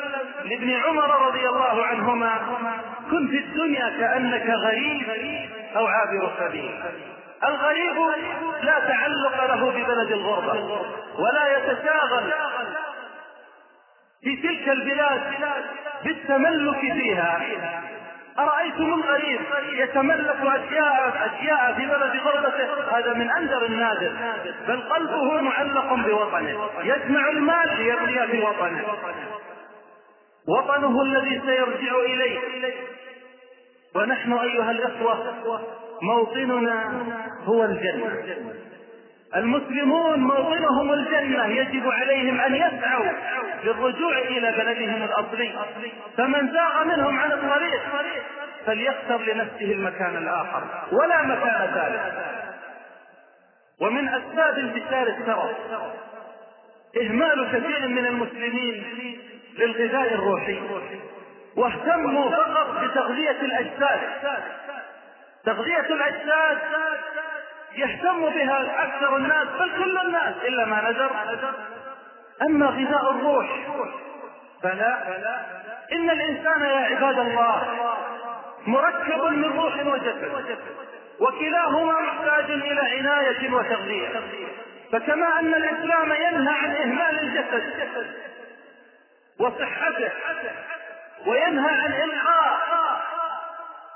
لابن عمر رضي الله عنهما كن في الدنيا كأنك غريب أو عابر سبيل. الغريب لا تعلق له ببلد الغربة ولا يتشاغل في تلك البلاد بالتملك فيها. أرأيتم الغريب يتملك أشياء أشياء في بلد غربته. هذا من أندر النادر. بل قلبه معلق بوطنه. يجمع المال ليبني في وطنه. وطنه الذي سيرجع إليه. ونحن أيها الإخوة موطننا هو الجنة. المسلمون موطنهم الجنة يجب عليهم أن يسعوا للرجوع إلى بلدهم الأصلي. فمن زاغ منهم عن الطريق فليختر لنفسه المكان الآخر ولا مكان ثالث. ومن أسباب انتشار الترف إهمال كثير من المسلمين للغذاء الروحي. واهتموا فقط بتغذية الأجساد. تغذية الأجساد يهتم بها أكثر الناس بل كل الناس إلا ما نذر أما غذاء الروح فلا. إن الإنسان يا عباد الله مركب من روح وجسد وكلاهما محتاج إلى عناية وتغذية. فكما أن الإسلام ينهى عن إهمال الجسد وصحته وينهى عن إلقاء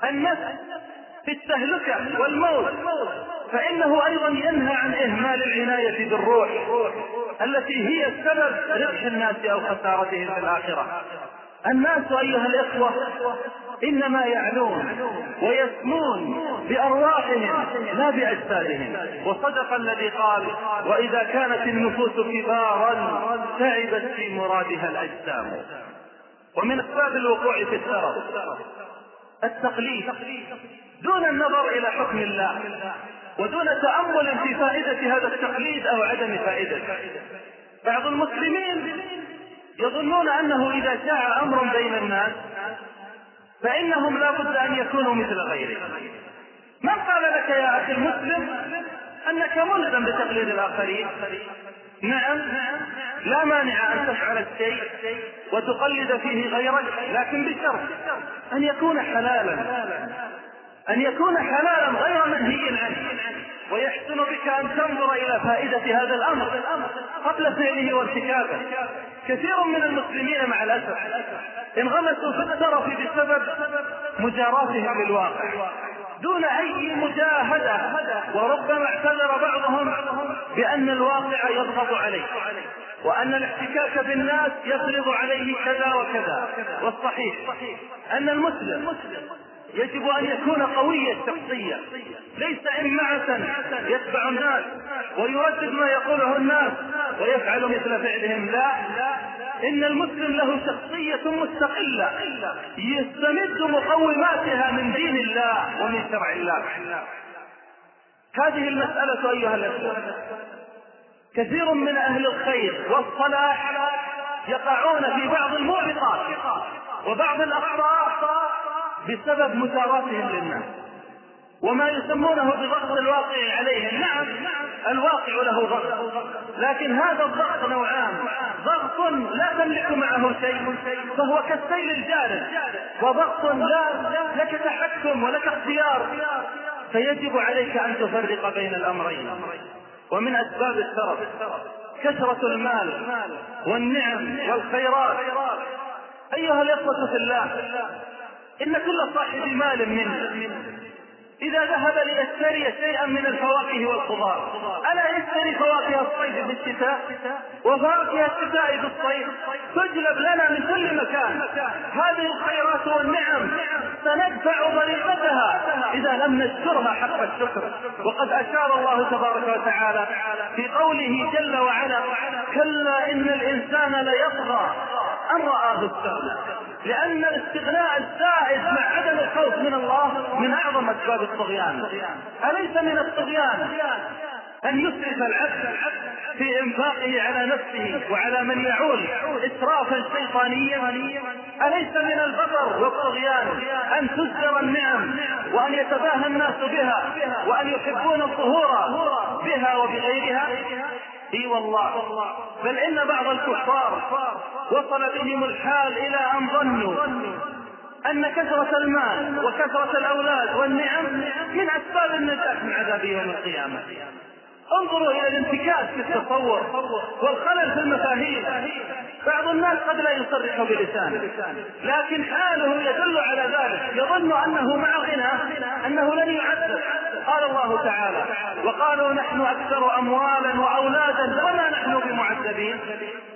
النفس في التهلكة والموت فإنه أيضا ينهى عن إهمال العناية بالروح التي هي سبب ربح الناس أو خسارتهم في الآخرة. الناس أيها الإخوة إنما يعلون ويسمون بأرواحهم لا بأجسادهم. وصدق الذي قال وإذا كانت النفوس كبارا تعبت في مرادها الأجسام. ومن أسباب الوقوع في السرف التقليد. دون النظر إلى حكم الله ودون تأمل في فائدة هذا التقليد أو عدم فائدته بعض المسلمين يظنون أنه إذا شاع أمر بين الناس فإنهم لا بد أن يكونوا مثل غيرهم من قال لك يا أخي المسلم أنك ملزم بتقليد الآخرين؟ نعم. لا مانع أن تفعل الشيء وتقلد فيه غيرك لكن بشرط أن يكون حلالا أن يكون حلالا غير منهي عنه. ويحسن بك أن تنظر إلى فائدة هذا الأمر قبل فعله وارتكابه. كثير من المسلمين مع الأسف انغمسوا في الترف بسبب مجاراتهم للواقع دون أي مجاهدة وربما اعتذر بعضهم بأن الواقع يضغط عليه وأن الاحتكاك بالناس يفرض عليه كذا وكذا. والصحيح أن المسلم يجب أن يكون قوي الشخصية ليس إمعة يتبع الناس ويردد ما يقوله الناس ويفعل مثل فعلهم لا. إن المسلم له شخصية مستقلة يستمد مقوماتها من دين الله ومن شرع الله. هذه المسألة أيها الأخوة كثير من أهل الخير والصلاح يقعون في بعض الموبقات وبعض الأخطاء بسبب مساواتهم للناس. وما يسمونه بضغط الواقع عليهم نعم الواقع له ضغط. لكن هذا الضغط نوعان. ضغط لا تملك معه شيء فهو كالسيل الجارد وضغط لا لك تحكم ولك اختيار. فيجب عليك أن تفرق بين الأمرين. ومن أسباب الترف كثرة المال والنعم والخيرات. أيها الإخوة في الله إن كل صاحب مال منا إذا ذهب ليشتري شيئا من الفواكه والخضار. ألا يشتري فواكه الصيف في الشتاء وفواكه الشتاء في الصيف تجلب لنا من كل مكان. هذه الخيرات والنعم سندفع ضريبتها إذا لم نشكرها حق الشكر. وقد أشار الله تبارك وتعالى في قوله جل وعلا كلا إن الإنسان ليطغى أن رآه استغنى لأن الاستغناء الزائد مع عدم الخوف من الله من أعظم أسباب الطغيان. أليس من الطغيان أن يسرف العبد في إنفاقه على نفسه وعلى من يعول إسرافا شيطانيا؟ أليس من البطر والطغيان أن تزجر النعم وأن يتباهى الناس بها وأن يحبون الظهور بها وبغيرها؟ إي والله. بل إن بعض الكفار وصل بهم الحال إلى أن ظنوا أن كثرة المال وكثرة الأولاد والنعم من أسباب النجاة من عذاب يوم القيامة. انظروا إلى الانتكاس في التصور والخلل في المفاهيم. بعض الناس قد لا يصرح بلسانه لكن حاله يدل على ذلك. يظن أنه مع غنى أنه لن يعذب. قال الله تعالى وقالوا نحن أكثر اموالا وأولادا وما نحن بمعذبين.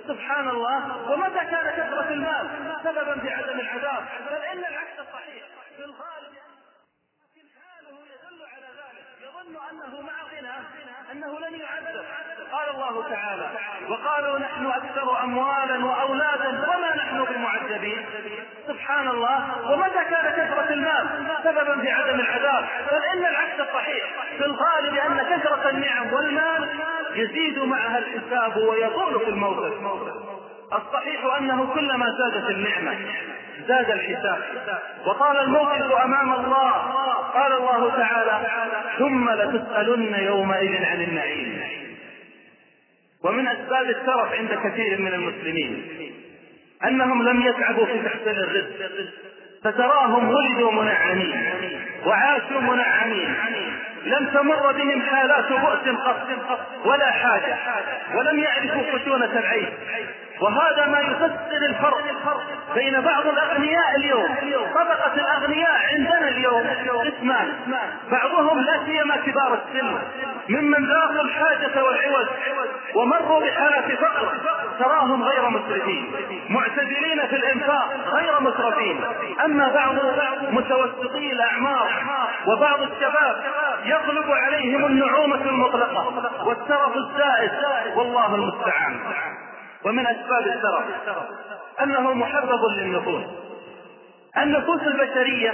سبحان الله ومتى كان كثرة المال؟ سببا في عدم العذاب. بل إن العكس صحيح. في الغالب لكن حاله يدل على ذلك. يظن أنه مع غنى أنه لن يعذب. قال الله تعالى وقالوا نحن أكثر اموالا وأولادا وما نحن بمعذبين؟ سبحان الله ومتى كان كثرة المال؟ سببا في عدم العذاب. بل ان العكس صحيح في الغالب أن كثرة النعم والمال يزيد معها الحساب ويضر في الموقف. الصحيح أنه كلما زادت النعمة زاد الحساب. وقال الموقف أمام الله قال الله تعالى ثم لتسألن يومئذ عن النعيم ومن أسباب الترف عند كثير من المسلمين أنهم لم يتعبوا في تحصيل الرزق فتراهم ولدوا منعمين وعاشوا منعمين لم تمر بهم حالات بؤس قط ولا حاجة ولم يعرفوا خشونة العيش وهذا ما يفسر الفرق بين بعض الأغنياء اليوم. طبقة الأغنياء عندنا اليوم قسمان بعضهم لا سيما كبار السن. ممن ذاقوا الحاجة والعوز ومروا بحالة فقر تراهم غير مسرفين. معتدلين في الإنفاق غير مسرفين. أما بعض متوسطي الأعمار وبعض الشباب يغلب عليهم النعومة المطلقة والترف الزائد والله المستعان. ومن أسباب الترف أنه محبب للنفوس. النفوس البشرية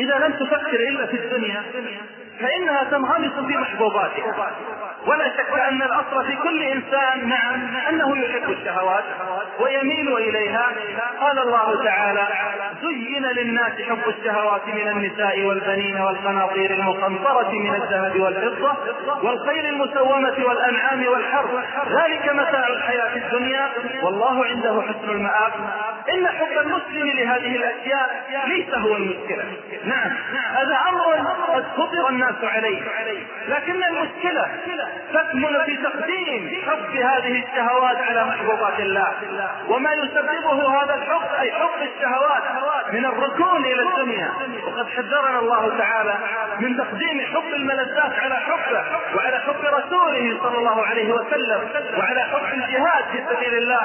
إذا لم تفكر إلا في الدنيا فإنها تنغمس في محبوباتها. ولا شك أن الأصل في كل إنسان نعم أنه يحب الشهوات ويميل إليها. قال الله تعالى زين للناس حب الشهوات من النساء والبنين والقناطير المقنطرة من الذهب والفضة والخيل المسومة والأنعام والحرث ذلك متاع الحياة الدنيا. والله عنده حسن المآب. إن حب المسلم لهذه الأشياء ليس هو المشكلة. نعم هذا أمر قد فطر الناس عليه. لكن المشكلة تكمن في تقديم حب هذه الشهوات على محبوبات الله. وما يسببه هذا الحب أي حب الشهوات من الركون إلى الدنيا. وقد حذرنا الله تعالى من تقديم حب الملذات على حبه وعلى حب رسوله صلى الله عليه وسلم وعلى حب الجهاد في سبيل الله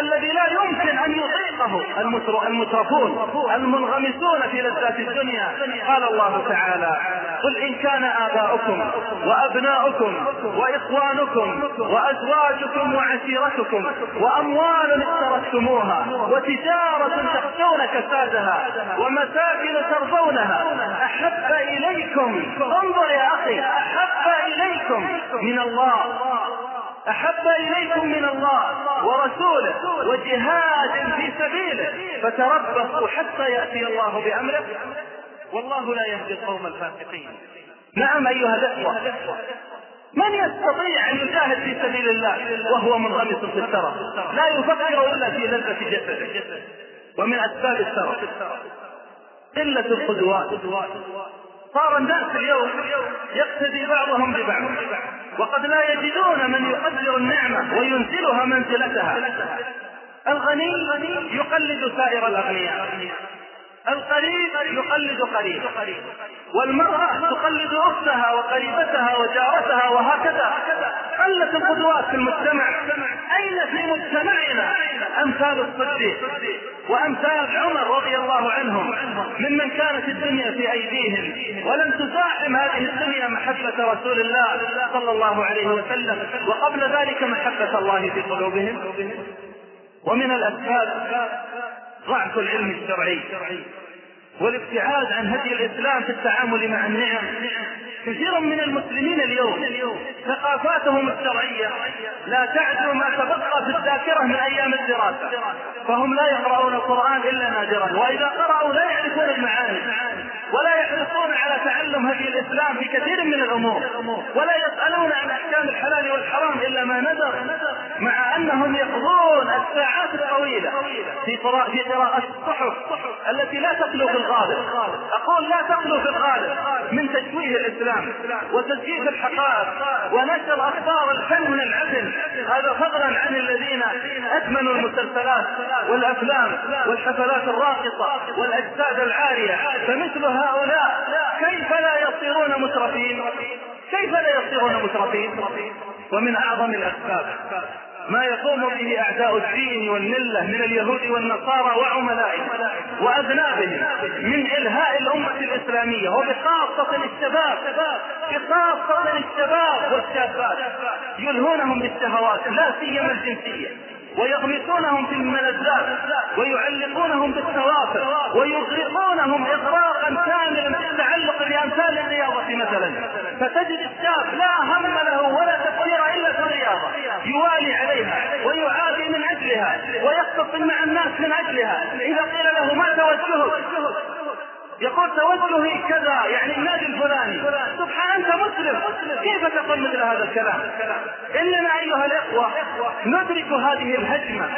الذي لا يمكن أن يطيقه المترفون المنغمسون في لذات الدنيا. قال الله تعالى قل إن كان آباؤكم وأبناؤكم وإخوانكم وأزواجكم وعشيرتكم وأموال اقترفتموها وتجارة تخشون كسادها ومساكن ترضونها أحب إليكم انظر يا أخي أحب إليكم من الله أحب إليكم من الله ورسوله وجهاد في سبيله فتربصوا حتى يأتي الله بأمره. والله لا يهدي القوم الفاسقين. نعم أيها الأخوة. من يستطيع أن يجاهد في سبيل الله وهو منغمس في الترف لا يفكر إلا في لذة جسده. ومن أسباب الترف قلة القدوات. صار الناس اليوم يقتدي بعضهم ببعض. وقد لا يجدون من يقدر النعمة وينزلها منزلتها. الغني يقلد سائر الأغنياء. القريب يقلد قريب. والمرأة تقلد أختها وقريبتها وجارتها وهكذا. قلت القدوات في المجتمع. أين في مجتمعنا أمثال الصديق وأمثال عمر رضي الله عنهم؟ ممن كانت الدنيا في أيديهم ولم تزاحم هذه الدنيا محبة رسول الله صلى الله عليه وسلم وقبل ذلك محبة الله في قلوبهم. ومن الأسباب ضعف العلم الشرعي. والابتعاد عن هدي الإسلام في التعامل مع النعم. كثير من المسلمين اليوم ثقافاتهم الشرعية لا تعدو ما تبقى في الذاكرة من أيام الدراسة فهم لا يقرؤون القرآن إلا نادرا وإذا قرأوا لا يعرفون المعاني ولا يحرصون على تعلم هدي الإسلام في كثير من الأمور ولا يسألون عن أحكام الحلال والحرام إلا ما ندر مع أنهم يقضون الساعات الطويلة في قراءة الصحف التي لا تخلو في الغالب أقول لا تخلو في الغالب من تشويه الإسلام وتزييف الحقائق ونشر أخبار الفن من العدل هذا فضلا عن الذين ادمنوا المسلسلات والأفلام والحفلات الراقصة والأجساد العاريه فمثل هؤلاء كيف لا يصيرون مترفين؟ كيف لا يصيرون مترفين؟ ومن أعظم الأسباب ما يقوم به أعداء الدين والملة من اليهود والنصارى وعملائهم وأذنابهم من إلهاء الأمة الإسلامية وبخاصة الشباب بخاصة الشباب والشابات يلهونهم بالشهوات لا سيما الجنسية ويغمسونهم في الملذات ويعلقونهم بالتوافر ويغرقونهم اغراقا كاملا في التعلق بأمثال الرياضة مثلا. فتجد الشاب لا هم له ولا تفكير إلا في الرياضة يوالي عليها ويعادي من أجلها ويختصم مع الناس من أجلها. إذا قيل له ما توجهك؟ يقول توجهي كذا يعني النادي الفلاني. سبحان أنت مسلم كيف تقول مثل هذا الكلام؟ إننا أيها الإخوة ندرك هذه الهجمة.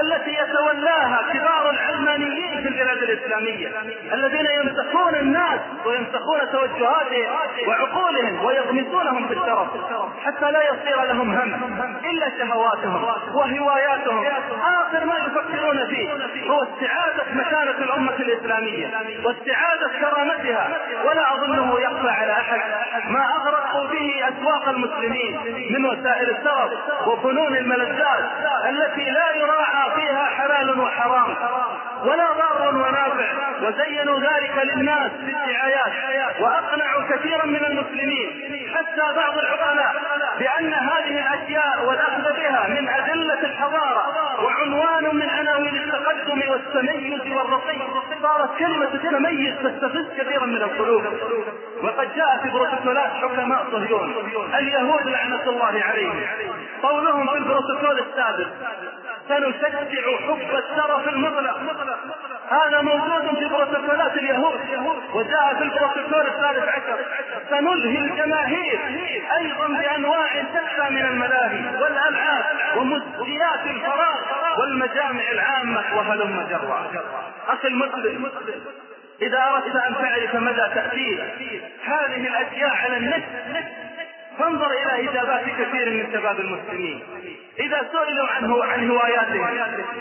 التي يتولاها كبار العلمانيين في البلاد الإسلامية الذين يمسخون الناس ويمسخون توجهاتهم وعقولهم ويغمسونهم في الشرف حتى لا يصير لهم هم إلا شهواتهم وهواياتهم. آخر ما يفكرون فيه هو استعادة مكانة الأمة الإسلامية واستعادة كرامتها ولا أظنه يخفى على أحد ما أغرقوا به أسواق المسلمين من وسائل السرف وفنون الملذات التي لا يراعى فيها حلال وحرام. ولا ضار ونافع. وزينوا ذلك للناس في الدعايات. وأقنعوا كثيرا من المسلمين. حتى بعض العقلاء بأن هذه الأشياء والأخذ بها من أدلة الحضارة وعنوان من عناوين التقدم والتميز والرقي. صارت كلمة التميز تستفز كثيرا من القلوب. وقد جاء في بروتوكولات حكماء صهيون اليهود لعنة الله عليهم. قولهم في البروتوكول السابق سنشجع حب الترف المطلق هذا موجود في بروتوكولات اليهود وجاء في البروتوكول الثالث عشر. سنلهي الجماهير أيضا بأنواع شتى من الملاهي والألعاب ومسجيات الفراغ والمجامع العامة وهلم جرا أخي المسلم إذا أردت أن تعرف مدى تأثير هذه الأشياء على النفس فانظر إلى اجابات كثير من شباب المسلمين. إذا سئلوا عنه عن هواياتهم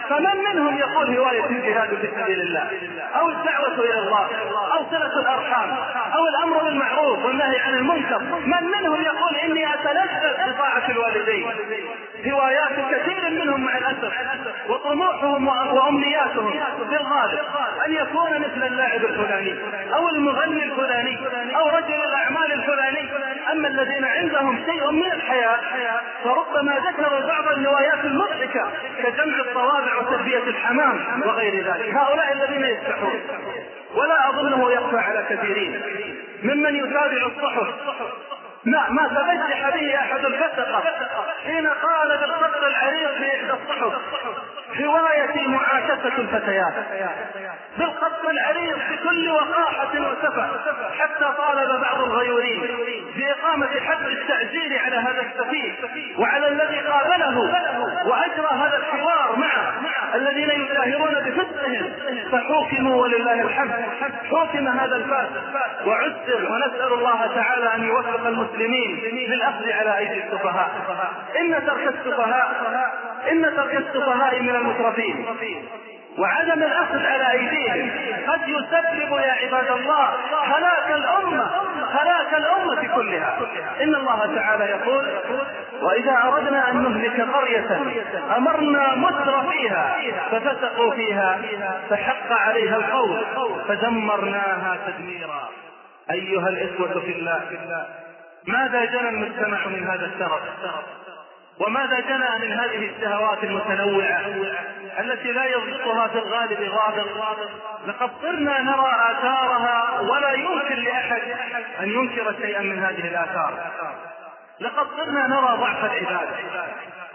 فمن منهم يقول هواية الجهاد في سبيل الله؟ أو الدعوة إلى الله؟ أو صلة الأرحام؟ أو الأمر بالمعروف والنهي عن المنكر؟ من منهم يقول إني أتلذذ بطاعة الوالدين؟ هوايات كثير منهم وطموحهم وأمنياتهم في الغالب أن يكون مثل اللاعب الفلاني أو المغني الفلاني أو رجل الأعمال الفلاني. أما الذين عندهم شيء من الحياة فربما ذكروا بعض النوايات المضحكة كجمع الطوابع وتربية الحمام وغير ذلك. هؤلاء الذين يفتحون. ولا أظنه يخفى على كثيرين. ممن يتابع الصحف. ما ما تبجح به أحد الفسقه حين قال بالخط العريض في إحدى الصحف هوايتي معاكسة الفتيات بالخط العريض بكل وقاحة وسفة حتى طالب بعض الغيورين بإقامة حد التعزير على هذا السفيه وعلى الذي قابله وأجرى هذا الحوار معه الذين يجاهرون بفسقهم فحوكموا ولله الحمد. حوكم هذا الفاسق وعسر ونسأل الله تعالى أن يوفق المسلمين للأخذ على أيدي السفهاء. إن ترك السفهاء إن ترك السفهاء من المترفين. وعدم الأخذ على أيديهم. قد يسبب يا عباد الله هلاك الأمة هلاك الأمة كلها. إن الله تعالى يقول وإذا أردنا أن نهلك قرية أمرنا متر فيها ففسقوا فيها فحق عليها القول فدمرناها تدميرا. أيها الإخوة في الله ماذا جنى المجتمع من هذا الشرف وماذا جنى من هذه الشهوات المتنوعة التي لا يضبطها في الغالب غابر لقد صرنا نرى آثارها ولا يمكن لأحد أن ينكر شيئا من هذه الآثار. لقد صرنا نرى ضعف العباد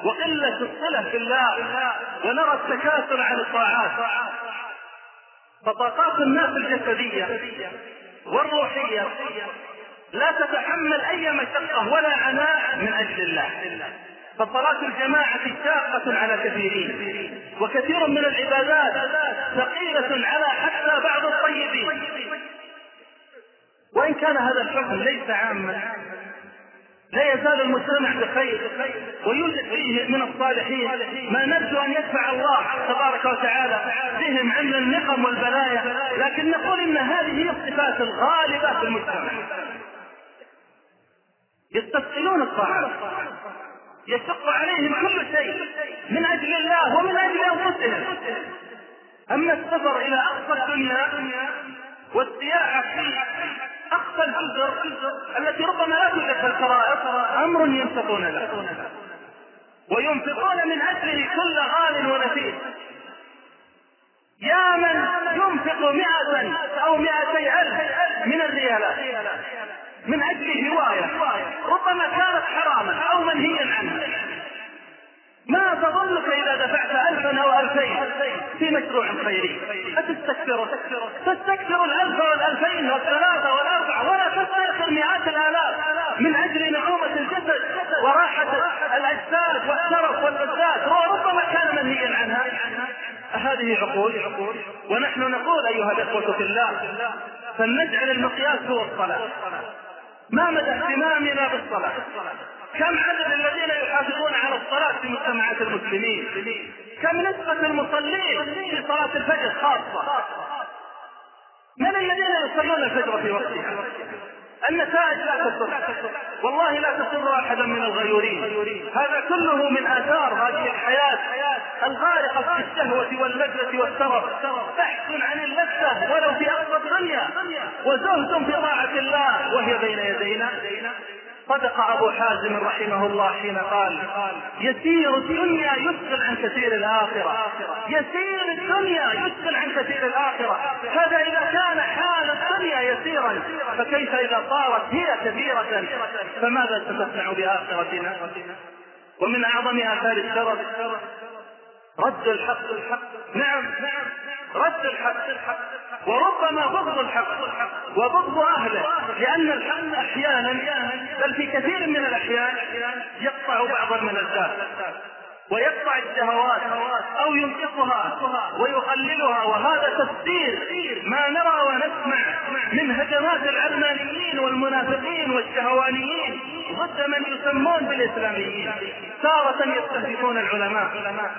وقلة الصلة بالله ونرى التكاسل عن الطاعات. فطاقات الناس الجسدية والروحية لا تتحمل أي مشقة ولا عناء من أجل الله. فصلاة الجماعة شاقة على كثيرين وكثير من العبادات ثقيلة على حتى بعض الطيبين. وإن كان هذا الحكم ليس عاما لا يزال المجتمع بخير ويوجد فيه من الصالحين ما نرجو أن يدفع الله تبارك وتعالى بهم عن النقم والبلايا لكن نقول إن هذه هي الصفات الغالبة في المجتمع. يستثقلون الطاعات يشق عليهم كل شيء من أجل الله ومن أجل أنفسهم. أما السفر إلى أقصى الدنيا والسياحه في أقصى الجزر التي ربما لا توجد في الخرائط أمر ينفقون له. وينفقون من أجله كل غال ونفيس. يا من ينفق مئة أو مئتي ألف من الريالات من أجل هوايه ربما كانت حراما أو منهيا عنها. ما تظنك إذا دفعت الفا أو ألفين في مشروع خيري؟ أتستكثر؟ تستكثر الألف والألفين والثلاثة والأربعة ولا تستكثر مئات الآلاف من أجل نعومة الجسد وراحة الأجساد والشرف واللذات وربما كان منهيا عنها. هذه عقول. ونحن نقول أيها الإخوة في الله فلنجعل المقياس هو الصلاة. ما مدى اهتمامنا بالصلاة؟ كم عدد الذين يحافظون على الصلاة في مجتمعات المسلمين؟ كم نسبة المصلين في صلاة الفجر خاصة؟ من الذين يصلون الفجر في وقتها؟ النتائج لا تسر والله لا تسر أحدا من الغيورين. هذا كله من آثار هذه الحياة الغارقة في الشهوة واللذة والسرف. بحث عن اللذة ولو في اقصى الدنيا. وزهد في طاعة الله. وهي بين يدينا. صدق أبو حازم رحمه الله حين قال يسير الدنيا يسكن عن كثير الآخرة. يسير الدنيا يسكن عن كثير الآخرة. هذا إذا كان حال الدنيا يسيرا فكيف إذا صارت هي كثيره فماذا ستصنع بآخرتنا؟ ومن اعظم اثار الشرف رد الحق. الحق نعم نعم. رد الحق. وربما بغض الحق. وبغض أهله. لأن الحق أحيانا بل في كثير من الأحيان يقطع بعض الملذات ويقطع الشهوات. أو ينقصها ويقللها. وهذا تفسير ما نرى ونسمع من هجمات العلمانيين والمنافقين والشهوانيين. ضد من يسمون بالإسلاميين. تارة يستهدفون العلماء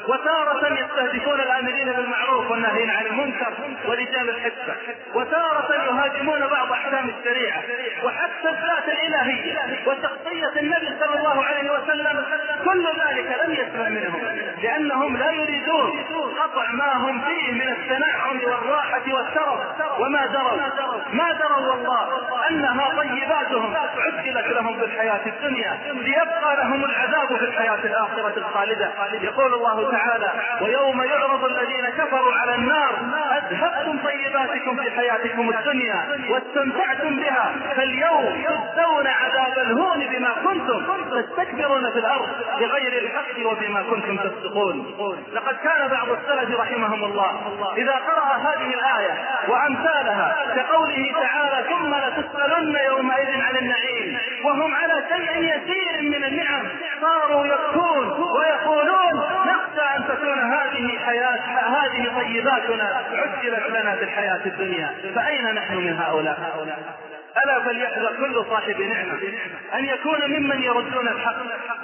وتارة يستهدفون الامرين بالمعروف والناهين عن المنكر ورجال الحسبة وتارة يهاجمون بعض أحكام الشريعة. وحتى الذات الإلهية وشخصية النبي صلى الله عليه وسلم كل ذلك لم يسلم منهم لأنهم لا يريدون قطع ما هم فيه من التنعم والراحة والشرف. وما دروا ما دروا والله أنها طيباتهم عجلت لهم في الحياة الدنيا ليبقى لهم العذاب في الحياة الآخرة الخالدة. يقول الله تعالى ويوم يعرض الذين كفروا أذهبتم طيباتكم في حياتكم الدنيا واستمتعتم بها فاليوم تجزون عذاب الهون بما كنتم تستكبرون في الأرض بغير الحق وبما كنتم تفسقون. لقد كان بعض السلف رحمهم الله إذا قرأ هذه الآية وأمثالها كقوله تعالى ثم لتسألن يومئذ عن النعيم وهم على شيء يسير من النعم صاروا يبكون ويقولون تكون هذه حياه هذه طيباتنا عجلت لنا في الحياة الدنيا فأين نحن من هؤلاء؟ ألا فليحذر كل صاحب نعمة. أن يكون ممن يردون الحق.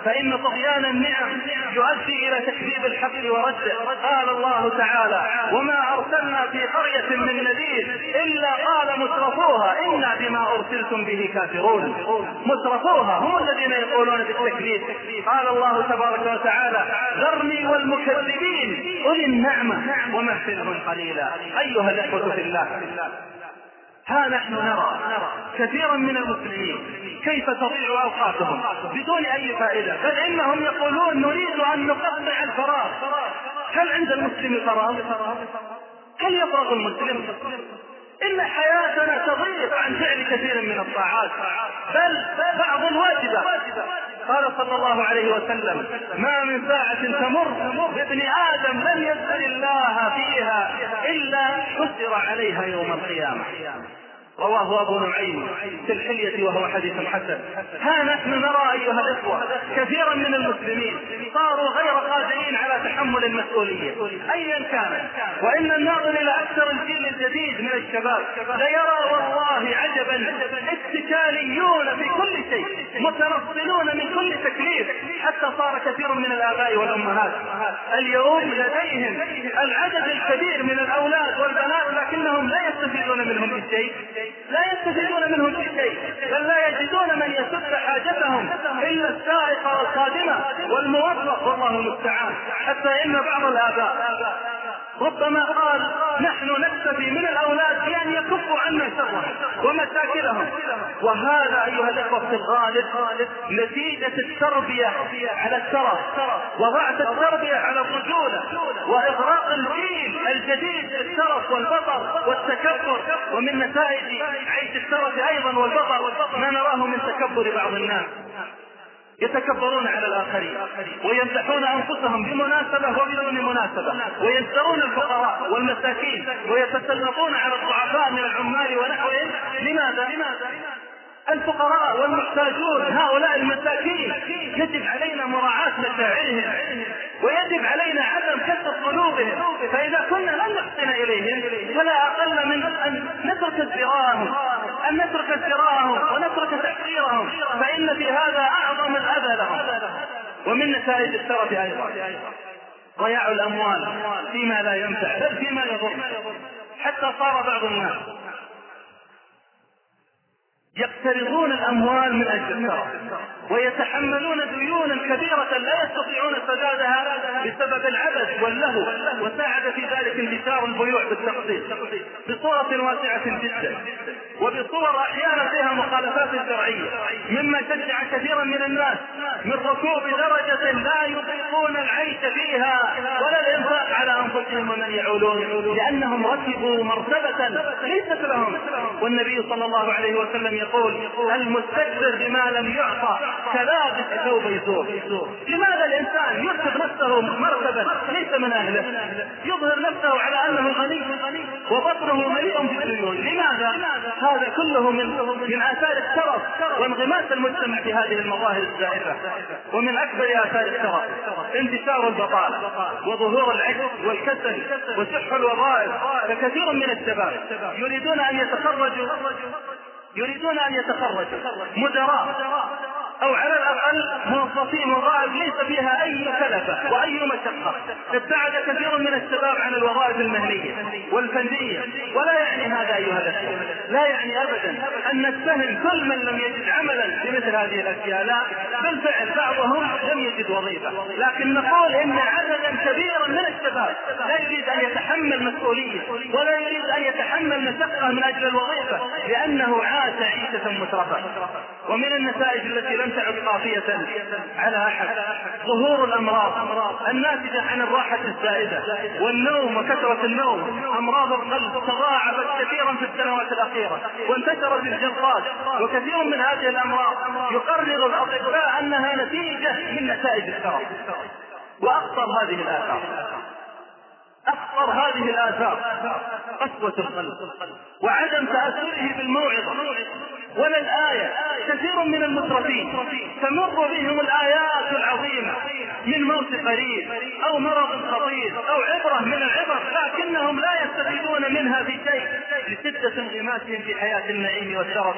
فإن طغيان النعم يؤدي إلى تكذيب الحق ورده قال الله تعالى وما أرسلنا في قرية من نذير إلا قال مترفوها. إنا بما أرسلتم به كافرون. مترفوها. هم الذين يقولون بالتكذيب. قال الله تبارك وتعالى ذرني والمكذبين. أولي النعمة ومهلهم قليلا. أيها الإخوة في الله. ها نحن نرى كثيرا من المسلمين كيف تضيع أوقاتهم بدون أي فائدة بل إنهم يقولون نريد أن نقطع الفراغ. هل عند المسلم فراغ؟ هل يفرغ المسلم؟ إن حياتنا تضيق عن فعل كثير من الطاعات بل بعض الواجبات قال صلى الله عليه وسلم ما من ساعة تمر بابن آدم لم يذكر الله فيها إلا حسر عليها يوم القيامة. رواه أبو نعيم في الحلية وهو حديث حسن. ها نحن نرى أيها الإخوة كثيرا من المسلمين صاروا غير قادرين على تحمل المسؤولية ايا كان وإن الناظر إلى أكثر الجيل الجديد من الشباب ليرى والله عجبا اتكاليون في كل شيء متنصلون من كل تكليف. حتى صار كثير من الآباء والأمهات اليوم لديهم العدد الكبير من الأولاد والبنات لكنهم لا يستفيدون منهم بشيء. لا يستفيدون منهم في شيء بل لا يجدون من يسد حاجتهم إلا السائق والخادمة والموظف. والله المستعان. حتى إن بعض الآباء ربما قال نحن نكتفي من الأولاد بأن يكفوا عنا شرهم ومشاكلهم وهذا أيها الإخوة في الغالب نتيجة التربية على الترف وضعت التربية على الرجولة وإغراق الجيل الجديد بالترف والبطر والتكبر ومن نتائج عيش الترف أيضا والبطر ما نراه من تكبر بعض الناس. يتكبرون على الآخرين ويمدحون أنفسهم بمناسبة وبدون مناسبة ويزدرون الفقراء والمساكين ويتسلطون على الضعفاء من العمال ونحوهم لماذا؟ الفقراء والمحتاجون هؤلاء المساكين يجب علينا مراعاة مشاعرهم. ويجب علينا عدم كسر قلوبهم فإذا كنا لم نحسن إليهم فلا أقل من أن نترك ازدراءهم أن نترك ازدراءهم ونترك تحقيرهم فإن في هذا أعظم الأذى لهم. ومن نتائج الشرف أيضا ضياع الأموال فيما لا ينفع بل فيما يضر. حتى صار بعض الناس يقترضون الأموال من أجل الثراء ويتحملون ديونا كبيرة لا يستطيعون سدادها بسبب العبث واللهو وساعد في ذلك انتشار البيوع بالتقسيط بصورة واسعة جدا وبصور أحيانا فيها مخالفات شرعية مما شجع كثيرا من الناس من ركوب درجة لا يطيقون العيش فيها ولا الإنفاق على أنفسهم ومن يعولون لأنهم ركبوا مرتبة ليست لهم. والنبي صلى الله عليه وسلم يقول المستكبر بما لم يعطى كلابس ثوب يزور لماذا الإنسان يكتب نفسه مرتبا ليس من أهله؟ يظهر نفسه على أنه غني وبطنه مليء بالديون. لماذا؟ هذا كله من من آثار الترف وانغماس المجتمع في هذه المظاهر الزائفة. ومن أكبر آثار الترف انتشار البطالة وظهور العجز والكسل وشح الوظائف فكثير من الشباب يريدون أن يتخرجوا يريدون أن يتخرجوا مدراء أو على الأقل موظفين وظائف ليس فيها أي كلفه وأي مشقة. ابتعد كثير من الشباب عن الوظائف المهنية والفنية ولا يعني هذا أيها الأخوة لا يعني ابدا أن نتهم كل من لم يجد عملا بمثل هذه الأشياء لا بالفعل بعضهم لم يجد وظيفة. لكن نقول إن عددا كبيرا من الشباب لا يريد أن يتحمل مسؤولية ولا يريد أن يتحمل مشقة من أجل الوظيفة لأنه عاش عيشه مترفه ومن النتائج التي لم تعد قافية على أحد ظهور الأمراض الناتجة عن الراحة الزائدة والنوم وكثرة النوم. أمراض القلب تضاعفت كثيرا في السنوات الأخيرة وانتشرت الجلطات وكثير من هذه الأمراض يقرر الأطباء أنها نتيجة من نتائج الشرف وأخطر هذه الآثار. أخطر هذه الآثار قسوة القلب وعدم تأثره بالموعظة. ولا الآية. كثير من المترفين تمر بهم الآيات العظيمة من موت قريب أو مرض خطير أو عبرة من العبر لكنهم لا يستفيدون منها في شيء لشدة انغماسهم في حياة النعيم والشرف.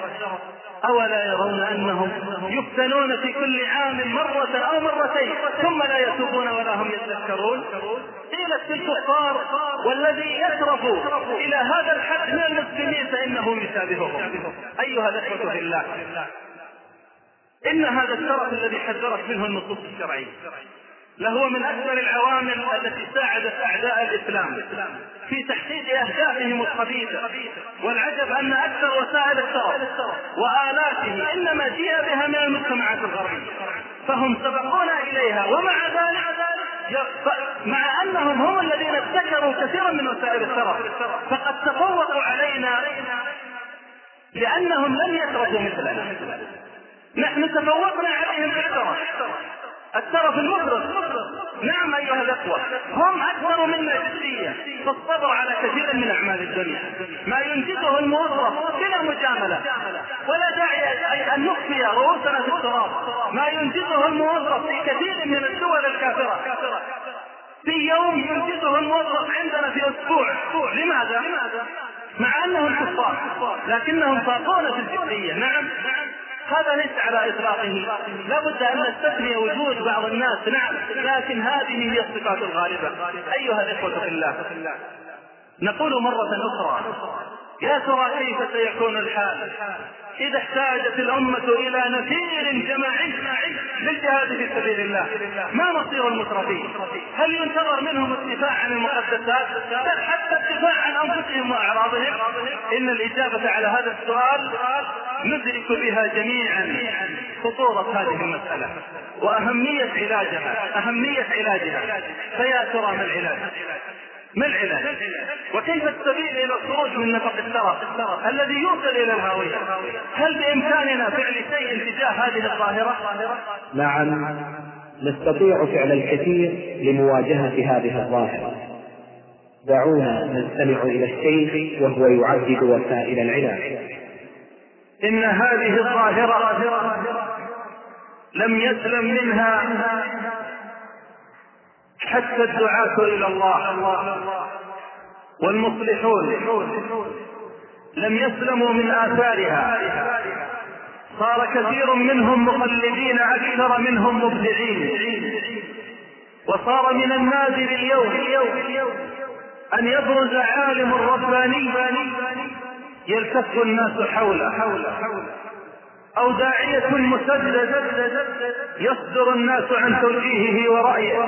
أولا يرون أنهم يفتنون في كل عام مرة أو مرتين ثم لا يتوبون ولا هم يتذكرون. قيل الكفار والذي يشرف إلى هذا الحد من المسلمين فإنه يشابههم. أيها الإخوة في الله إن هذا الشرف الذي حذرت منه النصوص الشرعية لهو من أكبر العوامل التي ساعدت أعداء الإسلام في تحقيق أهدافهم الخبيثة والعجب أن أكثر وسائل الشرف والاته إنما جيء بها من المجتمعات الغربية فهم سبقونا إليها ومع ذلك مع أنهم هم الذين ابتكروا كثيرا من وسائل الشرف فقد تفوقوا علينا لأنهم لم يتركوا مثلنا. نحن تفوقنا عليهم بالشرف الترف المفرط. نعم أيها الأخوة هم أكثر منا جديه في الصبر على كثير من أعمال الدنيا. ما ينجزه الموظف بلا مجاملة. ولا داعي أن نخفي رؤوسنا في التراب. ما ينجزه الموظف في كثير من الدول الكافرة. في يوم ينجزه الموظف عندنا في أسبوع. لماذا؟ مع أنهم كفار لكنهم فاقون في الجديه نعم. هذا ليس على إطلاقه. لابد أن نستثني وجود بعض الناس. نعم. لكن هذه هي الصفات الغالبة. أيها الإخوة في الله. نقول مرة أخرى. يا ترى كيف سيكون الحال إذا احتاجت الأمة إلى نفير جماعي للجهاد في سبيل الله ما مصير المترفين؟ هل ينتظر منهم الدفاع عن المقدسات؟ بل حتى الدفاع عن أنفسهم وأعراضهم؟ إن الإجابة على هذا السؤال ندرك بها جميعا خطورة هذه المسألة وأهمية علاجها أهمية علاجها فيا ترى ما العلاج؟ ما العلاج؟ وكيف السبيل إلى الخروج من نفق الثرى الذي يوصل إلى الهاوية؟ هل بإمكاننا فعل شيء تجاه هذه الظاهرة؟ نعم نستطيع فعل الكثير لمواجهة هذه الظاهرة. دعونا نستمع إلى الشيخ وهو يعدد وسائل العلاج. إن هذه الظاهرة لم يسلم منها حتى الدعاة إلى الله. والمصلحون لم يسلموا من آثارها. صار كثير منهم مقلدين أكثر منهم مبدعين. وصار من النادر اليوم أن يبرز عالم رباني يلتف الناس حوله. أو داعية مسدد يصدر الناس عن توجيهه ورأيه.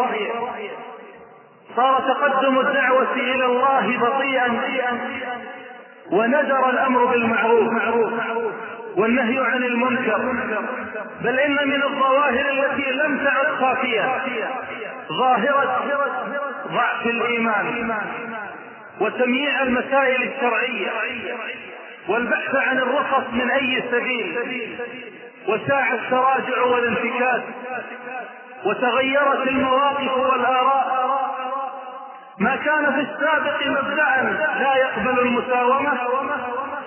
صار تقدم الدعوة إلى الله بطيئا ونذر الأمر بالمعروف والنهي عن المنكر. بل إن من الظواهر التي لم تعد خافية ظاهرة ضعف الإيمان وتمييع المسائل الشرعية. والبحث عن الرخص من أي سبيل وساع التراجع والانفكاك وتغيرت المواقف والآراء. ما كان في السابق مبدأ لا يقبل المساومة.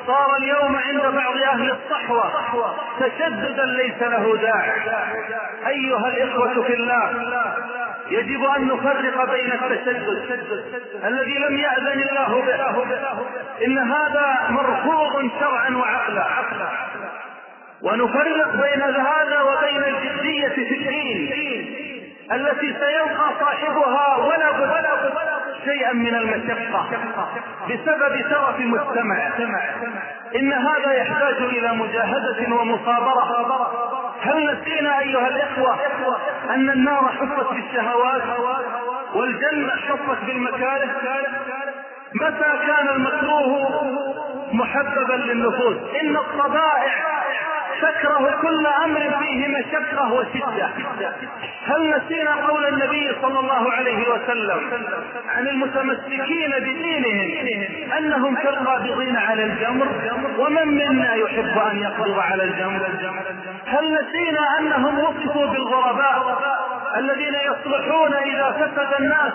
صار اليوم عند بعض أهل الصحوة. تشددا ليس له داعي. أيها الإخوة في الله يجب أن نفرق بين التشدد الذي لم يأذن الله به. إن هذا مرفوض شرعا وعقلا. ونفرق بين هذا وبين الجدية في الدين. التي سيلقى صاحبها ولا بد شيئا من المشقة بسبب ترف مجتمع إن هذا يحتاج إلى مجاهدة ومصابرة. هل نسينا أيها الإخوة أن النار حفت بالشهوات والجنة حفت بالمكاره؟ متى كان المكروه محببا للنفوس إن الطبائع تكره كل أمر فيه مشقة وشدة. هل نسينا قول النبي صلى الله عليه وسلم عن المتمسكين بدينهم أنهم كالقابضين على الجمر؟ ومن منا يحب أن يقبض على الجمر؟ هل نسينا أنهم وصفوا بالغرباء الذين يصلحون إذا فسد الناس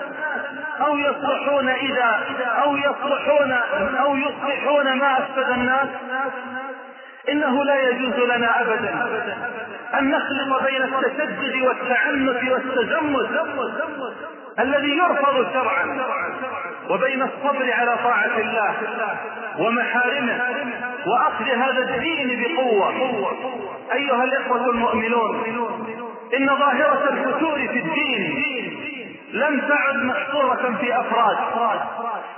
أو يصلحون إذا أو يصلحون أو يصلحون ما أفسد الناس. إنه لا يجوز لنا ابدا أن نخلط بين التشدد والتعنت والتزمت الذي يرفض شرعا وبين الصبر على طاعة الله ومحارمه وأخذ هذا الدين بقوة. أيها الإخوة المؤمنون إن ظاهرة الفتور في الدين لم تعد محصورة في أفراد.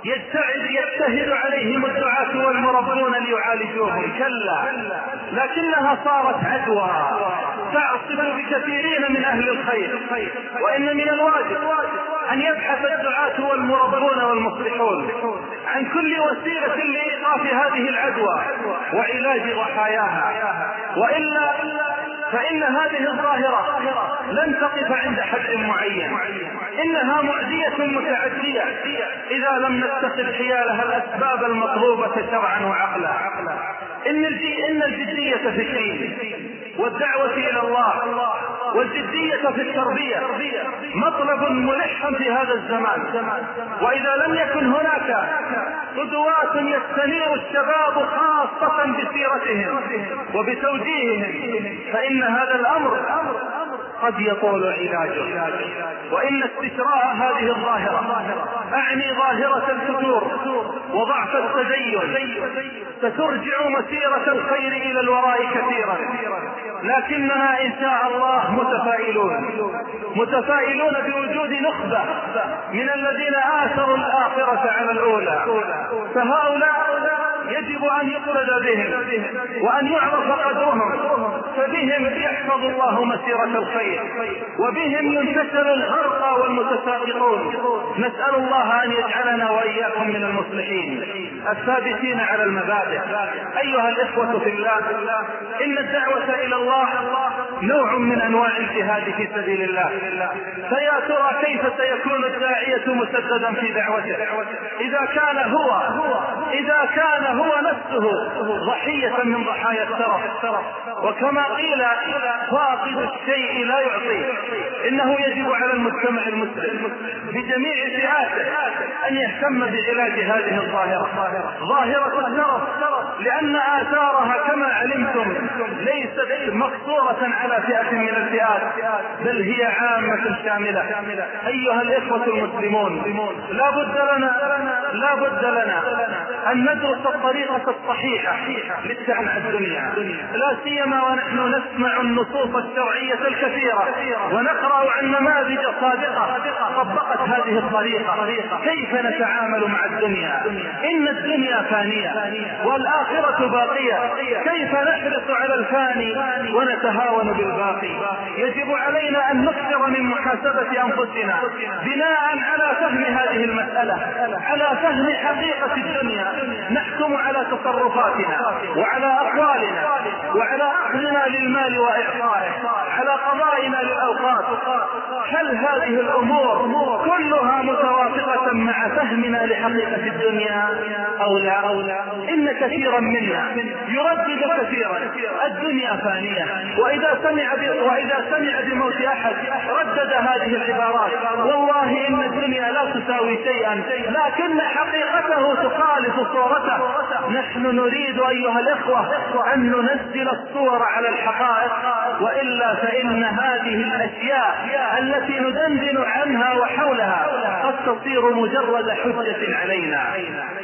يجتهد يجتهد عليهم الدعاة والمربون ليعالجوهم. كلا. لكنها صارت عدوى. تعصف بكثيرين من أهل الخير. وإن من الواجب أن يبحث الدعاة والمربون والمصلحون عن كل وسيلة لإيقاف هذه العدوى وعلاج ضحاياها. وإلا فإن هذه الظاهرة لن تقف عند حد معين. إنها معدية متعدية. إذا لم نتخذ حيالها الأسباب المطلوبة شرعا وعقلا. إن الجدية في الدين والدعوة إلى الله والجدية في التربية. مطلب ملح في هذا الزمان. وإذا لم يكن هناك قدوات يستنير الشباب خاصة بسيرتهم وبتوجيههم فإن هذا الأمر قد يطول علاجه. وإن استشراء هذه الظاهرة أعني ظاهرة الفتور وضعف التدين سترجع مسيرة الخير إلى الوراء كثيرا. لكننا إن شاء الله متفائلون. متفائلون بوجود نخبة من الذين آثروا الآخرة على الأولى. فهؤلاء يجب أن يقصد بهم وأن يعرف قدرهم فبهم يحفظ الله مسيرة الخير وبهم ينتشر الغرقى والمتساقطون. نسأل الله أن يجعلنا وإياكم من المصلحين الثابتين على المبادئ. أيها الإخوة في الله إن الدعوة إلى الله نوع من أنواع الجهاد في سبيل الله. فيا ترى كيف سيكون الداعية مسددا في دعوته؟ إذا كان هو إذا كان هو نفسه ضحية من ضحايا الترف وكما قيل فاقد الشيء لا يعطيه. إنه يجب على المجتمع المسلم بجميع فئاته أن يهتم بعلاج هذه الظاهرة. ظاهرة الترف لأن آثارها كما علمتم ليست مقصورة على على فئة من الفئات بل هي عامة شاملة. أيها الإخوة المسلمون لا بد لنا لا بد لنا أن ندرس الطريقة الصحيحة للتعامل الدنيا. لا سيما ونحن نسمع النصوص الشرعية الكثيرة ونقرأ عن نماذج صادقة طبقت هذه الطريقة. كيف نتعامل مع الدنيا؟ إن الدنيا فانية والآخرة باقية. كيف نحرص على الفاني ونتهاون بالباقي؟ يجب علينا أن نكثر من محاسبة أنفسنا بناء على فهم هذه المسألة على فهم حقيقة الدنيا. نحكم على تصرفاتنا وعلى أقوالنا وعلى أخذنا للمال وإعطائه على قضائنا للأوقات. هل هذه الأمور كلها متوافقة مع فهمنا لحقيقة الدنيا أو لا؟ أو لا إن كثيرا منا يردد كثيرا الدنيا فانية وإذا سمع وإذا سمع بموت أحد ردد هذه العبارات. والله إن الدنيا لا تساوي شيئا لكن حقيقته تخالف صورته. نحن نريد أيها الإخوة أن ننزل الصور على الحقائق وإلا فإن هذه الأشياء التي ندندن عنها وحولها قد تصير مجرد حجة علينا.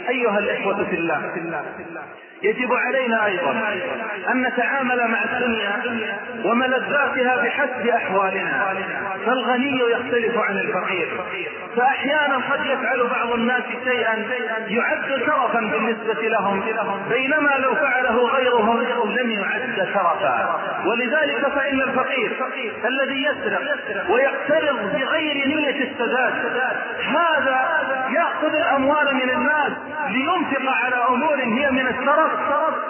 أيها الإخوة في الله. يجب علينا أيضا أن نتعامل مع الدنيا وملذاتها بحسب أحوالنا فالغني يختلف عن الفقير. فأحيانا قد يفعل بعض الناس شيئا يعد شرفا بالنسبة لهم بينما لو فعله غيرهم لم يعد شرفا. ولذلك فإن الفقير الذي يسرق ويقترض بغير نية السداد هذا يأخذ الأموال من الناس لينفق على أمور هي من الشرف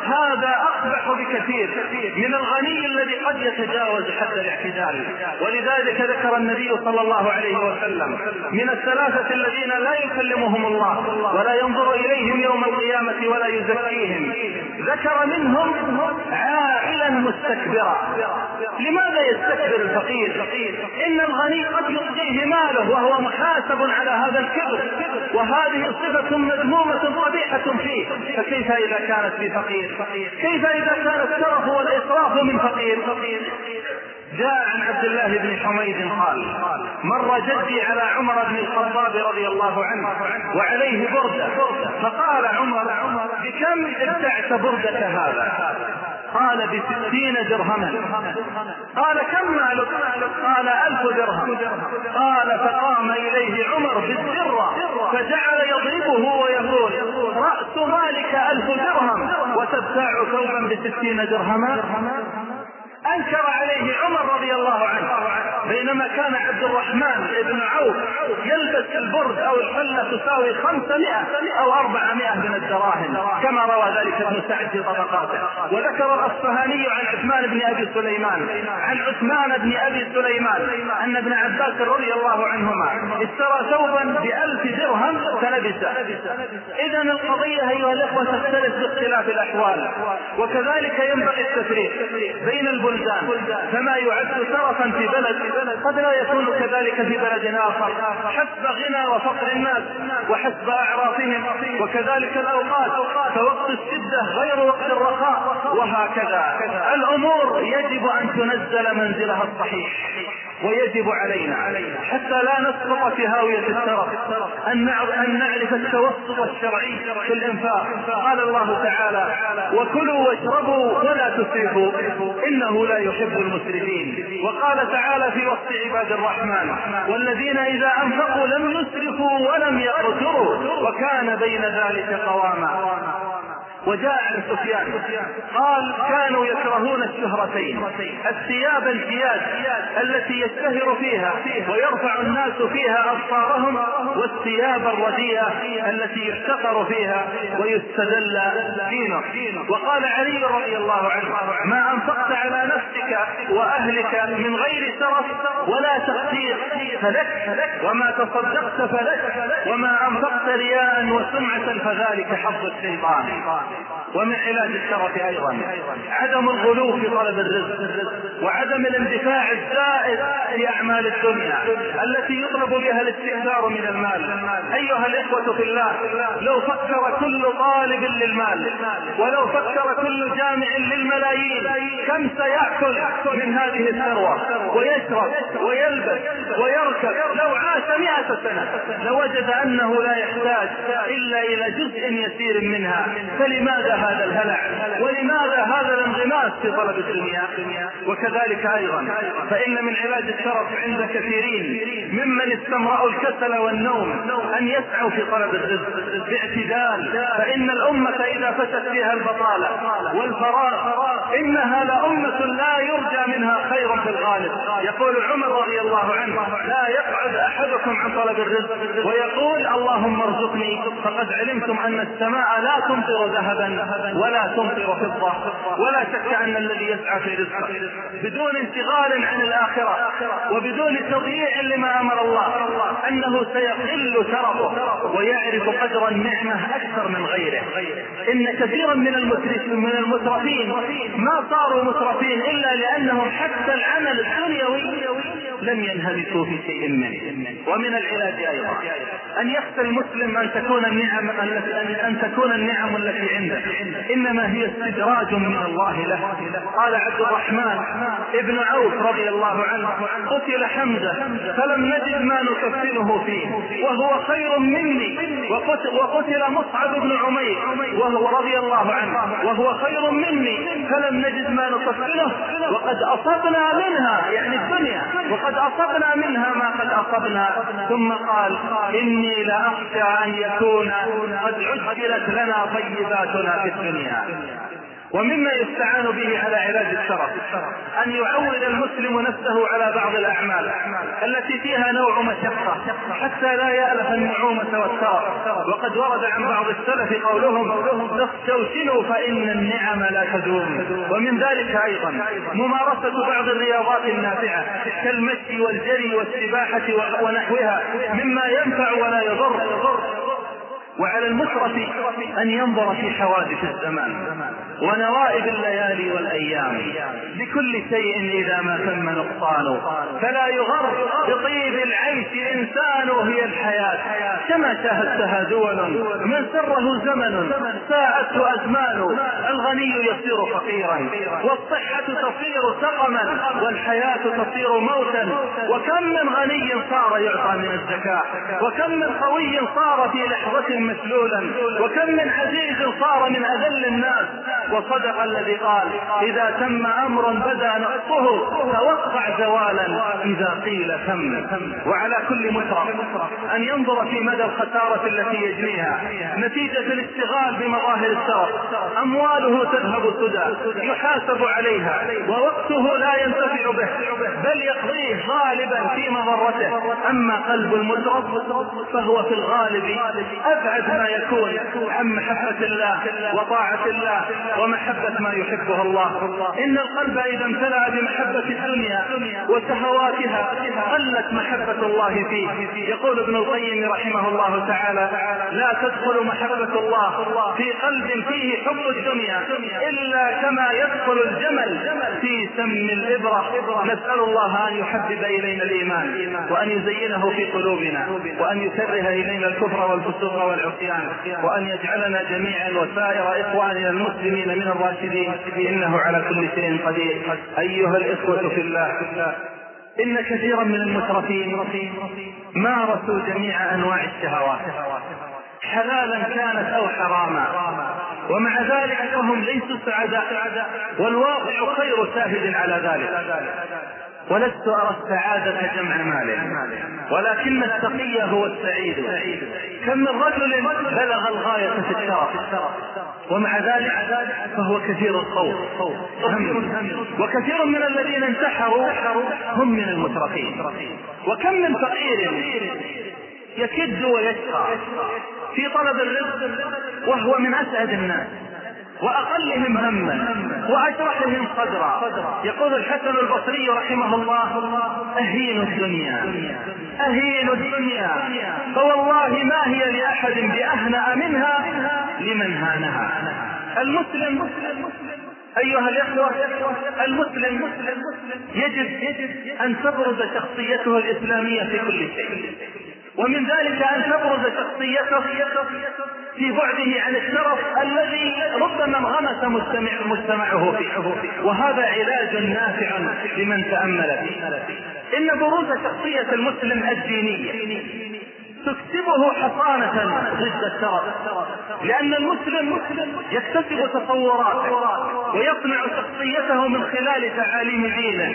هذا أقبح بكثير من الغني الذي قد يتجاوز حد الاعتدال. ولذلك ذكر النبي صلى الله عليه وسلم من الثلاثة الذين لا يكلمهم الله ولا ينظر إليهم يوم القيامة ولا يزكيهم ذكر منهم عائلا مستكبرا. لماذا يستكبر الفقير؟ إن الغني قد يعطيه ماله وهو محاسب على هذا الكبر وهذه صفة مذمومة قبيحة فيه. فكيف إذا كانت في فقير. كيف إذا كان الترف والإسراف من فقير؟ جاء عن عبد الله بن حميد قال مر جدي على عمر بن الخطاب رضي الله عنه وعليه بردة. فقال عمر بكم ابتعت بردة هذا؟ قال بستين درهما. قال كم مالك؟ قال ألف درهم. قال فقام إليه عمر بالسرة فجعل يضربه ويقول رأس مالك ألف درهم وتبتاع ثوبا بستين درهما؟ بينما كان عبد الرحمن بن عوف يلبس البرد أو الحلة تساوي 500 أو أربعمائة من الدراهم كما روى ذلك ابن سعد في طبقاته. وذكر الأصفهاني عن عثمان بن أبي سليمان عن عثمان بن أبي سليمان أن ابن عباس رضي الله عنهما اشترى ثوبا بألف درهم فلبسه. إذا القضية أيها الأخوة تختلف باختلاف الأحوال وكذلك ينبغي التفريق بين البلدان فما يعد سرفا في بلد قد لا يكون كذلك في بلد آخر حسب غنى وفقر الناس وحسب أعرافهم وكذلك الأوقات فوقت الشدة غير وقت الرخاء وهكذا. الأمور يجب أن تنزل منزلها الصحيح. ويجب علينا حتى لا نسقط في هاوية الترف أن نعرف التوسط الشرعي في الإنفاق. قال الله تعالى وكلوا واشربوا ولا تسرفوا إنه لا يحب المسرفين. وقال تعالى في وصف عباد الرحمن والذين إذا أنفقوا لم يسرفوا ولم يقتروا وكان بين ذلك قواما. وجاء عن سفيان. قال كانوا يكرهون الشهرتين الثياب الجياد التي يشتهر فيها ويرفع الناس فيها أبصارهم والثياب الرديئة التي يحتقر فيها ويستدل دينه. وقال علي رضي الله عنه ما أنفقت على نفسك وأهلك من غير سرف ولا تخسير فلك وما تصدقت فلك وما أنفقت رياء وسمعة فذلك حظ الشيطان. ومن علاج الشرف أيضا. عدم الغلو في طلب الرزق وعدم الاندفاع الزائد في أعمال الدنيا التي يطلب بها الاستكثار من المال. أيها الإخوة في الله لو فكر كل طالب للمال ولو فكر كل جامع للملايين كم سيأكل من هذه الثروة؟ ويشرب ويلبس ويركب. لو عاش مئة سنة لوجد أنه لا يحتاج إلا إلى جزء يسير منها. فلماذا هذا الهلع؟ ولماذا هذا الانغماس في طلب الدنيا؟ وكذلك أيضا فإن من علاج الشرف عند كثيرين ممن استمرأوا الكسل والنوم أن يسعوا في طلب الرزق باعتدال. فإن الأمة إذا فشت فيها البطالة والفراغ إنها لأمة لا يرجى منها خير في الغالب. يقول عمر رضي الله عنه لا يقعد أحدكم عن طلب الرزق ويقول اللهم ارزقني فقد علمتم أن السماء لا تمطر ذهبا. ولا تمطر فضة ولا شك أن الذي يسعى في رزقه. بدون انشغال عن الآخرة وبدون تضييع لما أمر الله أنه سيقل شرفه ويعرف قدر النعمة أكثر من غيره. إن كثيرا من من المترفين ما صاروا مترفين إلا لأنهم حتى العمل الدنيوي لم ينهمكوا في شيء منه. ومن العلاج أيضا. أن يخشى المسلم أن تكون النعم أن تكون النعم التي عنده. إنما هي استدراج من الله له. قال عبد الرحمن ابن عوف رضي الله عنه قتل حمزة فلم نجد ما نكفنه فيه. وهو خير مني. وقتل, مصعب بن عمير وهو رضي الله عنه. وهو خير مني. فلم نجد ما نكفنه. وقد أصبنا منها يعني الدنيا. وقد أصبنا منها ما قد أصبنا. ثم قال إني لأخشى أن يكون قد عجلت لنا طيباتنا في الدنيا. ومما يستعان به على علاج الشرف أن يعود المسلم نفسه على بعض الأعمال التي فيها نوع مشقة حتى لا يألف النعومة والشرف وقد ورد عن بعض السلف قولهم تستوسنوا فإن النعم لا تدوم. ومن ذلك أيضا ممارسة بعض الرياضات النافعة كالمشي والجري والسباحة ونحوها مما ينفع ولا يضر. وعلى المشرف أن ينظر في حوادث الزمان. ونوائب الليالي والأيام لكل شيء إذا ما تم نقصان فلا يغر بطيب العيش إنسان هي الحياة. كما شاهدتها دول من سره زمن ساءته أزمان الغني يصير فقيرا والصحة تصير سقما والحياة تصير موتا. وكم من غني صار يعطى من الزكاة؟ وكم من قوي صار في لحظة مسلولا وكم من عزيز صار من أذل الناس؟ وصدق الذي قال إذا تم أمر بدا نقصه توقع زوالا إذا قيل تم. وعلى كل مشرف أن ينظر في مدى الخسارة التي يجنيها نتيجة الاشتغال بمظاهر الشرف أمواله تذهب سدى يحاسب عليها ووقته لا ينتفع به بل يقضيه غالبا في مضرته. أما قلب المشرف فهو في الغالب أبعد ما يكون عن محبة الله وطاعة الله ومحبة ما يحبه الله. إن القلب إذا امتلأ بمحبة الدنيا وشهواتها قلت محبة الله فيه. يقول ابن القيم رحمه الله تعالى لا تدخل محبة الله في قلب فيه حب الدنيا إلا كما يدخل الجمل في سم الإبرة. نسأل الله أن يحبب إلينا الإيمان وأن يزينه في قلوبنا وأن يكره إلينا الكفر والفسوق والعصيان وأن يجعلنا جميعا وسائر إخواننا المسلمين من الراشدين إنه على كل شيء قدير. أيها الإخوة في الله إن كثيرا من المترفين مارسوا جميع أنواع الشهوات. حلالا كانت أو حراما. ومع ذلك فهم ليسوا سعداء. والواقع خير شاهد على ذلك. ولست أرى السعادة جمع مال ولكن التقي هو السعيد. كم من رجل بلغ الغاية في الشرف. ومع ذلك فهو كثير الخوف. وكثير من الذين انتحروا هم من المترفين وكم من فقير يكد ويشقى في طلب الرزق وهو من أسعد الناس. وأقلهم هما واشرحهم صدرا. يقول الحسن البصري رحمه الله أهين الدنيا أهين الدنيا. فوالله ما هي لأحد بأهنأ منها لمن هانها. المسلم أيها الإخوة المسلم يجب أن تبرز شخصيته الإسلامية في كل شيء. ومن ذلك أن تبرز شخصيته في بعده عن الشرف الذي ربما انغمس مجتمع مجتمعه فيه. وهذا علاج نافع لمن تأمل فيه. إن بروز شخصية المسلم الدينية تكسبه حصانة ضد الشرف. لأن المسلم يكتسب تصوراته ويصنع شخصيته من خلال تعاليم دينه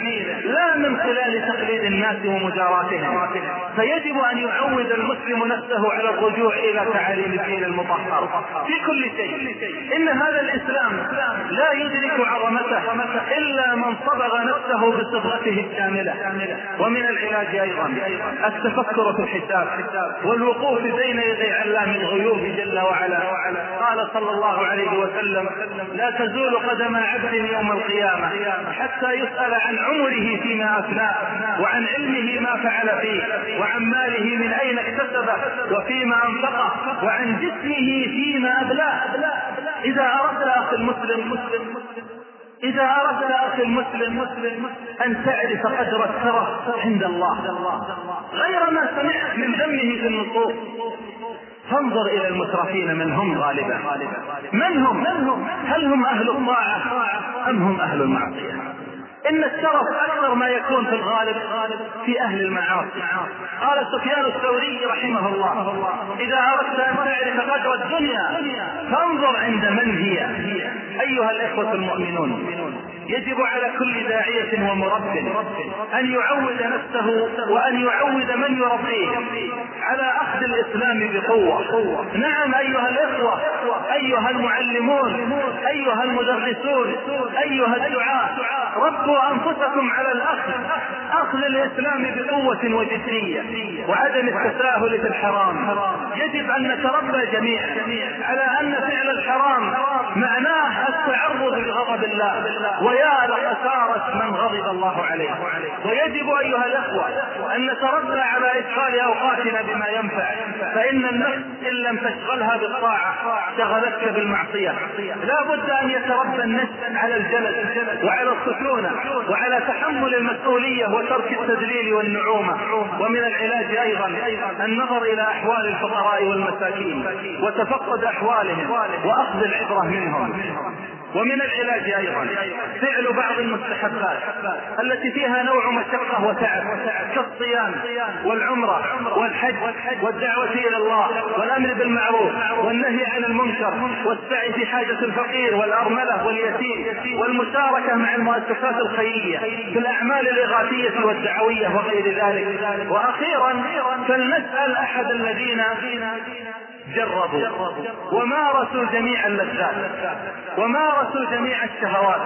لا من خلال تقليد الناس ومجاراتهم. فيجب أن يعود المسلم نفسه على الرجوع إلى تعاليم الدين المطهر. في كل شيء إن هذا الإسلام لا يدرك عظمته إلا من صبغ نفسه بصبغته الكاملة ومن العلاج أيضا التفكر في الحساب. والوقوف بين يدي علام الغيوب جل وعلا. قال صلى الله عليه وسلم لا تزول قدم عبد يوم القيامة حتى يسأل عن عمره فيما أفناه وعن علمه ما فعل فيه وعن ماله من أين اكتسبه وفيما أنفقه وعن جسمه فيما أبلاه إذا أردت أخي المسلم مسلم إذا أردت أخي المسلم مسلم أن تعرف قدر الشرف عند الله. غير ما سمعت من ذمه في النصوص. فانظر إلى المترفين من هم غالبا. من هم هل هم أهل الطاعة أم هم أهل المعصية؟ إن الشرف أكثر ما يكون في الغالب في أهل المعاصي. قال سفيان الثوري رحمه الله إذا أردت أن تعرف قدر الدنيا فانظر عند من هي. أيها الإخوة المؤمنون. يجب على كل داعية ومرب أن يعود نفسه وأن يعود من يربيه على أخذ الإسلام بقوة. نعم أيها الإخوة أيها المعلمون أيها المدرسون أيها الدعاة ربوا أنفسكم على الأخذ أخذ الإسلام بقوة وجدية وعدم التساهل في الحرام. يجب أن نتربى جميعا على أن فعل الحرام معناه التعرض لغضب الله. ويا لخسارة من غضب الله عليه. ويجب أيها الأخوة أن نتربى على إدخال أوقاتنا بما ينفع. فإن النفس إن لم تشغلها بالطاعة شغلتك بالمعصية. لا بد أن يتربى النفس على الجلد وعلى السكونة وعلى تحمل المسؤولية وترك التدليل والنعومة. ومن العلاج أيضا النظر إلى أحوال الفقراء والمساكين وتفقد أحوالهم وأخذ العبرة منهم. ومن العلاج أيضا فعل بعض المستحبات التي فيها نوع مشقه وتعب كالصيام والعمرة والحج والدعوة إلى الله والأمر بالمعروف والنهي عن المنكر والسعي في حاجة الفقير والأرملة واليتيم والمشاركة مع المؤسسات الخيرية في الأعمال الإغاثية والدعوية وغير ذلك. وأخيرا فلنسأل أحد الذين جربوا. ومارسوا جميع اللذات. ومارسوا جميع الشهوات.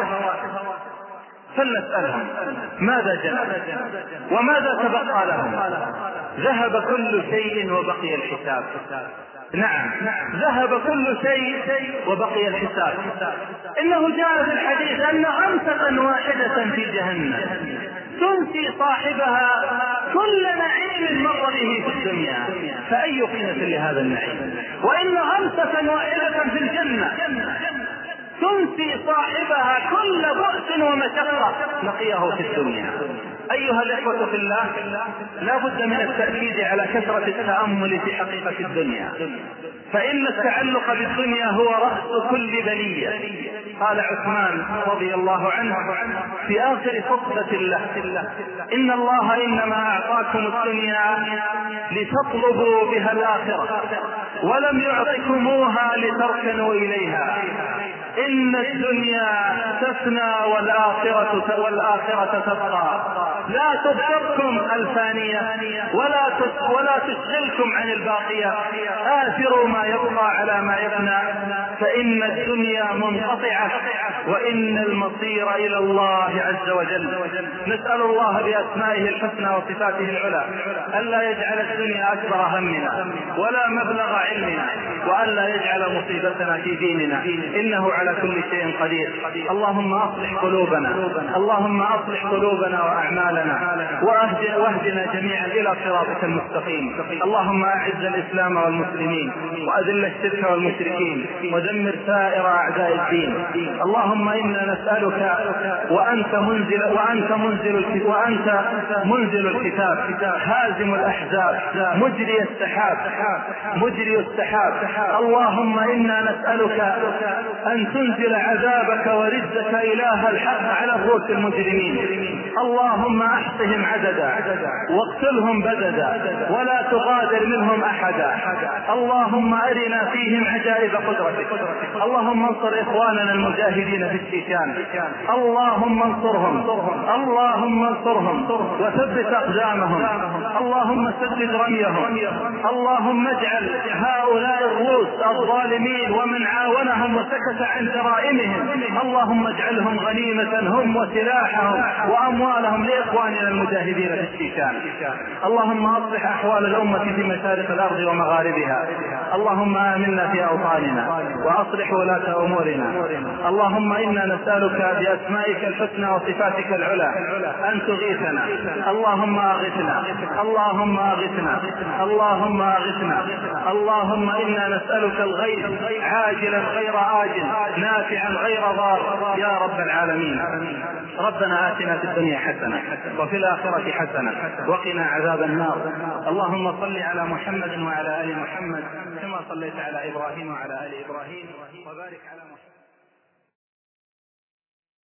فلنسألهم ماذا جاء وماذا تبقى لهم. ذهب كل شيء وبقي الحساب. نعم. ذهب كل شيء وبقي الحساب. إنه جاء في الحديث أن غمسة واحدة في جهنم. تنسي صاحبها كل نعيم مر به في الدنيا. فأي قيمة لهذا النعيم؟ وإن غمسة واحدة في الجنة. تنسي صاحبها كل بؤس ومشقة لقيه في الدنيا. أيها الإخوة في الله لا بد من التأكيد على كثرة التأمل في حقيقة الدنيا. فإن التعلق بالدنيا هو رأس كل بلية. قال عثمان رضي الله عنه في آخر خطبة له إن الله إنما أعطاكم الدنيا لتطلبوا بها الآخرة ولم يعطكموها لتركنوا إليها. إن الدنيا تفنى والآخرة والآخرة تبقى. لا تبصركم الفانية ولا ولا تشغلكم عن الباقية. آثروا ما يبقى على ما يفنى فإن الدنيا منقطعة وإن المصير إلى الله عز وجل. نسأل الله بأسمائه الحسنى وصفاته العلى ألا يجعل الدنيا أكبر همنا ولا مبلغ علمنا وألا يجعل مصيبتنا في ديننا. إنه على كل شيء قدير. اللهم أصلح قلوبنا. اللهم أصلح قلوبنا وأعمالنا. واهدنا جميعا إلى صراطك المستقيم. اللهم أعز الإسلام والمسلمين وأذل الشرك والمشركين دمر سائر أعداء الدين. اللهم إنا نسألك وأنت منزل وأنت منزل وأنت منزل الكتاب. هازم الأحزاب. مجري السحاب. مجري السحاب. اللهم إنا نسألك أن تنزل عذابك ورزك إله الحق على الروس المجرمين. اللهم أحصهم عددا. واقتلهم بددا. ولا تغادر منهم أحدا. اللهم أرنا فيهم عجائب قدرتك. اللهم انصر إخواننا المجاهدين في الشيشان اللهم انصرهم. اللهم انصرهم. وثبت أقدامهم. اللهم سدد رميهم. اللهم اجعل هؤلاء الروس الظالمين ومن عاونهم وسكت عن جرائمهم. اللهم اجعلهم غنيمة هم وسلاحهم وأموالهم لإخواننا المجاهدين في الشيشان. اللهم أصلح أحوال الأمة في مشارق الأرض ومغاربها. اللهم آمنا في أوطاننا وأصلح ولاة أمورنا. اللهم إنا نسألك بأسمائك الحسنى وصفاتك العلى أن تغيثنا. اللهم أغثنا. اللهم أغثنا. اللهم أغثنا. اللهم إنا نسألك الغيث. عاجلا غير آجل. نافعا غير ضار. يا رب العالمين. ربنا آتنا في الدنيا حسنة. وفي الآخرة حسنة. وقنا عذاب النار. اللهم صل على محمد وعلى آل محمد كما صليت على إبراهيم وعلى آل إبراهيم. وبارك على محمد